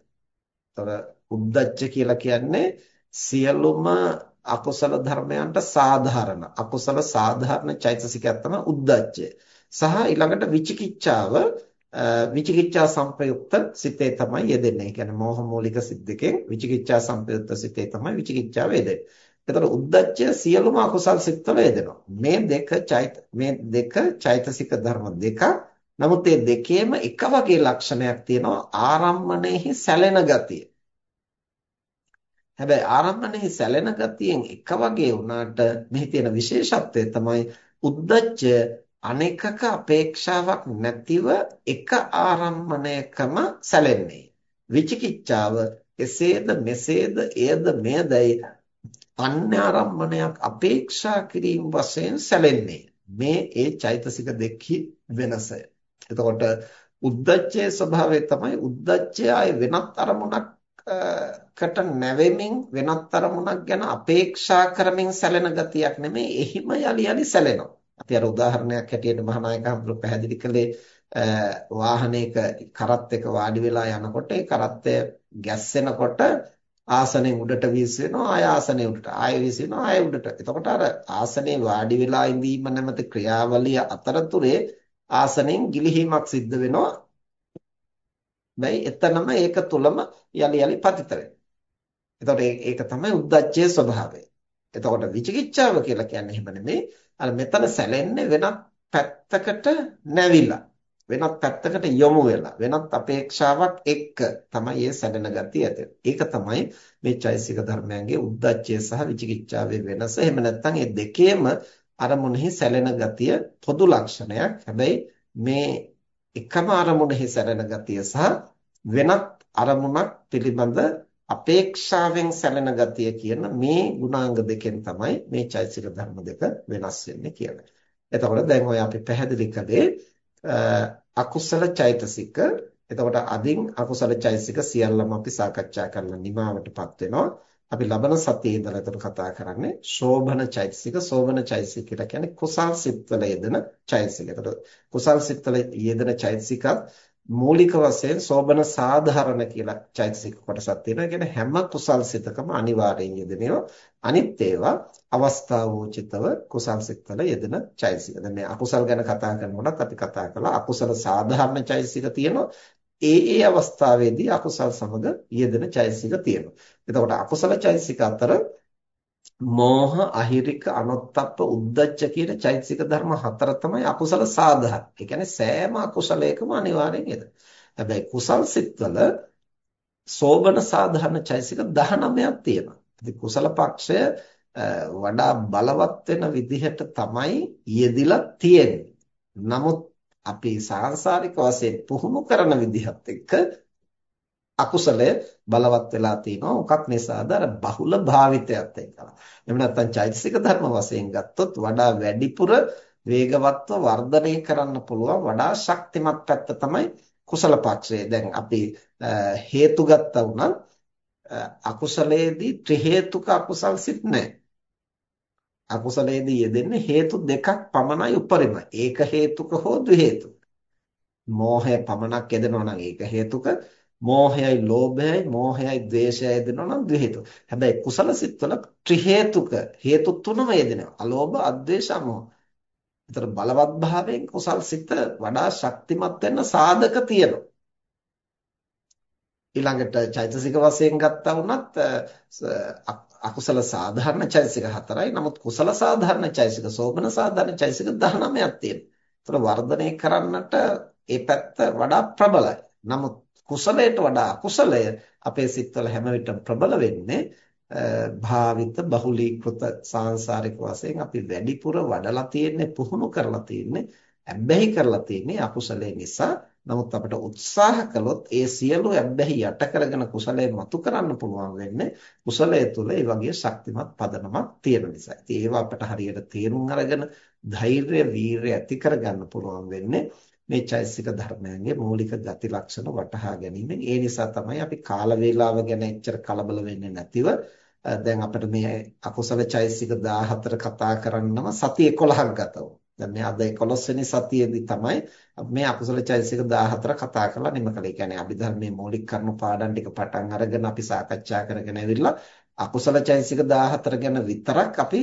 එතකොට උද්දච්ච කියලා කියන්නේ සියලුම අකුසල ධර්මයන්ට සාධාරණ අකුසල සාධාරණ චෛතසිකයක් තමයි උද්දච්චය. සහ ඊළඟට විචිකිච්ඡාව විචිකිච්ඡා සංප්‍රයුක්ත සිතේ තමයි යෙදෙන්නේ. ඒ කියන්නේ මෝහ මූලික සිත් දෙකෙන් විචිකිච්ඡා සංප්‍රයුක්ත සිතේ තමයි විචිකිච්ඡාව යෙදෙන්නේ. එතකොට උද්දච්චය සියලුම අකුසල් සිත්වල යෙදෙනවා. මේ දෙක චෛත මේ දෙක චෛතසික ධර්ම දෙක. නමුත් මේ දෙකේම එක වගේ ලක්ෂණයක් තියෙනවා ආරම්මණයෙහි සැලෙන ගතිය. හැබැයි ආරම්භණයෙහි සැලෙන ගතියෙන් එක වගේ වුණාට මෙහි තියෙන විශේෂත්වය තමයි උද්දච්චය අනෙකක අපේක්ෂාවක් නැතිව එක ආරම්මණයකම සැලෙන්නේ. විචිකිච්ඡාව එසේද මෙසේද එයද මෙයදයි අන්‍ය ආරම්මණයක් අපේක්ෂා කිරීම වශයෙන් සැලෙන්නේ. මේ ඒ චෛතසික දෙකෙහි වෙනසය. එතකොට උද්දච්චයේ ස්වභාවය තමයි උද්දච්චය ආය වෙනත් අරමුණක් කට නැවෙමින් වෙනත් අරමුණක් ගැන අපේක්ෂා කරමින් සැලෙන ගතියක් නෙමෙයි එහිම යලි යලි සැලෙනවා. අපි අර උදාහරණයක් හැටියට මහානායක හඳුරු පැහැදිලි කළේ වාහනයක කරත් එක වාඩි වෙලා යනකොට ඒ කරත්තය ගැස්සෙනකොට ආසනෙන් උඩට විසිනවා ආය ආසනෙ උඩට ආය විසිනවා ආය උඩට. එතකොට අර ආසනේ වාඩි වෙලා ඉඳීම නැමැති ක්‍රියාවලිය අතරතුරේ ආසනෙන් ගිලිහීමක් සිද්ධ වෙනවා. බයි එතනම ඒක තුලම යලි යලි පතිත වෙනවා. එතකොට ඒක තමයි උද්දච්චයේ ස්වභාවය. එතකොට විචිකිච්ඡාව කියලා කියන්නේ එහෙම නෙමෙයි. අර මෙතන සැලෙන්නේ වෙනත් පැත්තකට නැවිලා. වෙනත් පැත්තකට යොමු වෙලා වෙනත් අපේක්ෂාවක් එක්ක තමයි මේ සැලෙන ගතිය ඇති ඒක තමයි මේ චෛසික ධර්මයන්ගේ උද්දච්චය සහ විචිකිච්ඡාවේ වෙනස. එහෙම නැත්නම් මේ දෙකේම අරමුණෙහි සැලෙන ගතිය පොදු ලක්ෂණයක්. හැබැයි මේ එකම අරමුණෙහි සැලෙන ගතිය සහ වෙනත් අරමුණක් පිළිබඳ අපේක්ෂාවෙන් සැලෙන ගතිය කියන මේ ගුණාංග දෙකෙන් තමයි මේ චෛතසික ධර්ම දෙක වෙනස් වෙන්නේ කියලා. එතකොට දැන් ඔය අපි පැහැදිලි කළේ අකුසල චෛතසික. එතකොට අදින් අකුසල චෛතසික සියල්ලම අපි සාකච්ඡා කරලා නිමාවටපත් වෙනවා. අපි ලබන සතියේ ඉඳලා එතන කතා කරන්නේ ශෝභන චෛතසික ශෝභන චෛතසික කියලා කියන්නේ කුසල් සිත්වල යෙදෙන චෛතසික. එතකොට කුසල් සිත්වල යෙදෙන චෛතසිකත් මූලික වශයෙන් ශෝභන සාධාරණ කියලා චෛතසික කොටසක් තියෙනවා. ඒ කියන්නේ හැම කුසල් සිතකම අනිවාර්යෙන් යෙදෙනවා. අනිත් ඒවා අවස්ථාවෝචිතව කුසල් සිත්වල යෙදෙන චෛතසික. දැන් මේ අකුසල් ගැන කතා කරනකොටත් අපි කතා කළා අකුසල සාධාරණ චෛතසික තියෙනවා. ඒ ඒ අවස්ථාවේදී අකුසල් සමග යෙදෙන චෛතසික තියෙනවා. එතකොට අකුසල චෛතසික අතර මෝහ අහිරික අනොත්ප්ප උද්දච්ච කියන චෛතසික ධර්ම හතර තමයි අකුසල සාධාරණ. ඒ කියන්නේ සෑම අකුසලයකම අනිවාර්යෙන් යෙදෙන. හැබැයි කුසල් සිත්වල සෝබන සාධාරණ චෛතසික 19ක් තියෙනවා. ඉතින් කුසල පක්ෂය වඩා බලවත් වෙන විදිහට තමයි යෙදිලා තියෙන්නේ. නමුත් අපි සාංශාරික වශයෙන් පුහුණු කරන විදිහත් එක්ක අකුසලය බලවත් වෙලා තිනවා මොකක් නිසාද අර බහුල භාවිතයත් එක්කලා එහෙම නැත්නම් චෛතසික ධර්ම වශයෙන් ගත්තොත් වඩා වැඩිපුර වේගවත්ව වර්ධනය කරන්න පුළුවන් වඩා ශක්තිමත් පැත්ත තමයි කුසල පක්ෂය දැන් අපි හේතු ගත්තා උනත් අකුසලයේදී ත්‍රි හේතුක අකුසල් සිත් නැහැ අකුසලයේදී යෙදෙන්නේ හේතු දෙකක් පමණයි උපරිම. ඒක හේතුක හෝ ද්වි හේතුක. මෝහය පමණක් යෙදෙනවා නම් ඒක හේතුක. මෝහයයි ලෝභයයි මෝහයයි ද්වේෂයයි යෙදෙනවා නම් ද්වි හේතුක. හැබැයි කුසල සිත්වල ත්‍රි හේතුක හේතු තුනම යෙදෙනවා. අලෝභ, අද්වේෂ, අමෝහ. ඒතර බලවත් භාවයෙන් කුසල් සිත වඩා ශක්තිමත් වෙන්න සාධක තියෙනවා. ඊළඟට චෛතසික වශයෙන් ගත්තා වුණත් අකුසල සාධාරණ චෛතසික හතරයි. නමුත් කුසල සාධාරණ චෛතසික, සෝබන සාධාරණ චෛතසික 19ක් තියෙනවා. ඒතර වර්ධනය කරන්නට ඒ පැත්ත වඩා ප්‍රබලයි. නමුත් කුසලයට වඩා අකුසලය අපේ සිත්වල හැම විටම ප්‍රබල වෙන්නේ භාවිත බහුලීකృత සාංශාරික වශයෙන් අපි වැඩිපුර වඩලා තියෙන්නේ පුහුණු කරලා තියෙන්නේ අබ්බැහි කරලා තියෙන්නේ අකුසලයේ නිසා නමුත් අපිට උත්සාහ කළොත් ඒ සියලු අබ්බැහි යට කරගෙන කුසලයේ මතු කරන්න පුළුවන් වෙන්නේ කුසලයේ තුල ඒ වගේ ශක්තිමත් පදනමක් තියෙන නිසා. ඉතින් ඒවා අපිට හරියට තේරුම් අරගෙන ධෛර්ය, වීරය ඇති කරගන්න පුළුවන් වෙන්නේ මේ චෛතසික ධර්මයන්ගේ මූලික ගති ලක්ෂණ වටහා ගැනීම. ඒ නිසා තමයි අපි කාල වේලාව ගැන එච්චර කලබල වෙන්නේ නැතිව දැන් අපිට මේ අකුසල චෛතසික 14 කතා කරන්නම සති 11ක් ගත වුණා. දැන් මේ අද 11 වෙනි සතියේදී තමයි මේ අකුසල චෛතසික 14 කතා කරලා නිම කළේ. ඒ කියන්නේ අභිධර්මයේ මූලික කර්ම පාඩම් ටික පටන් අරගෙන අපි සාකච්ඡා කරගෙන ඇවිල්ලා අකුසල චෛතසික 14 ගැන විතරක් අපි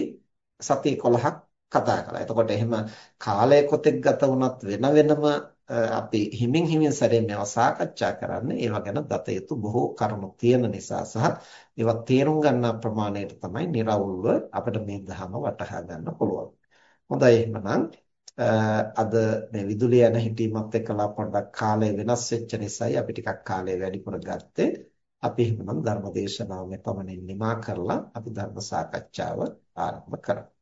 සති 11ක් කතා කළා. එතකොට එහෙම කාලය කොතෙක් ගත වුණත් වෙන වෙනම අපි හිමින් හිමින් සැරේ මේවා සාකච්ඡා කරන්නේ ඒවා ගැන දත යුතු බොහෝ කරුණු තියෙන නිසා සහ ඒවා තේරුම් ගන්න ප්‍රමාණයට තමයි निराවුල්ව අපිට මේ ධර්ම වටහා ගන්න පුළුවන්. හොඳයි එහෙනම් අද මේ විදුලිය යන හිටීමත් එක්කලා පොඩ්ඩක් කාලය වෙනස් වෙච්ච නිසායි අපි ටිකක් කාලය වැඩිපුර ගත්තේ. අපි එහෙනම් ධර්ම දේශනාව මෙපමණින් නිමා කරලා අපි ධර්ම සාකච්ඡාව ආරම්භ කරමු.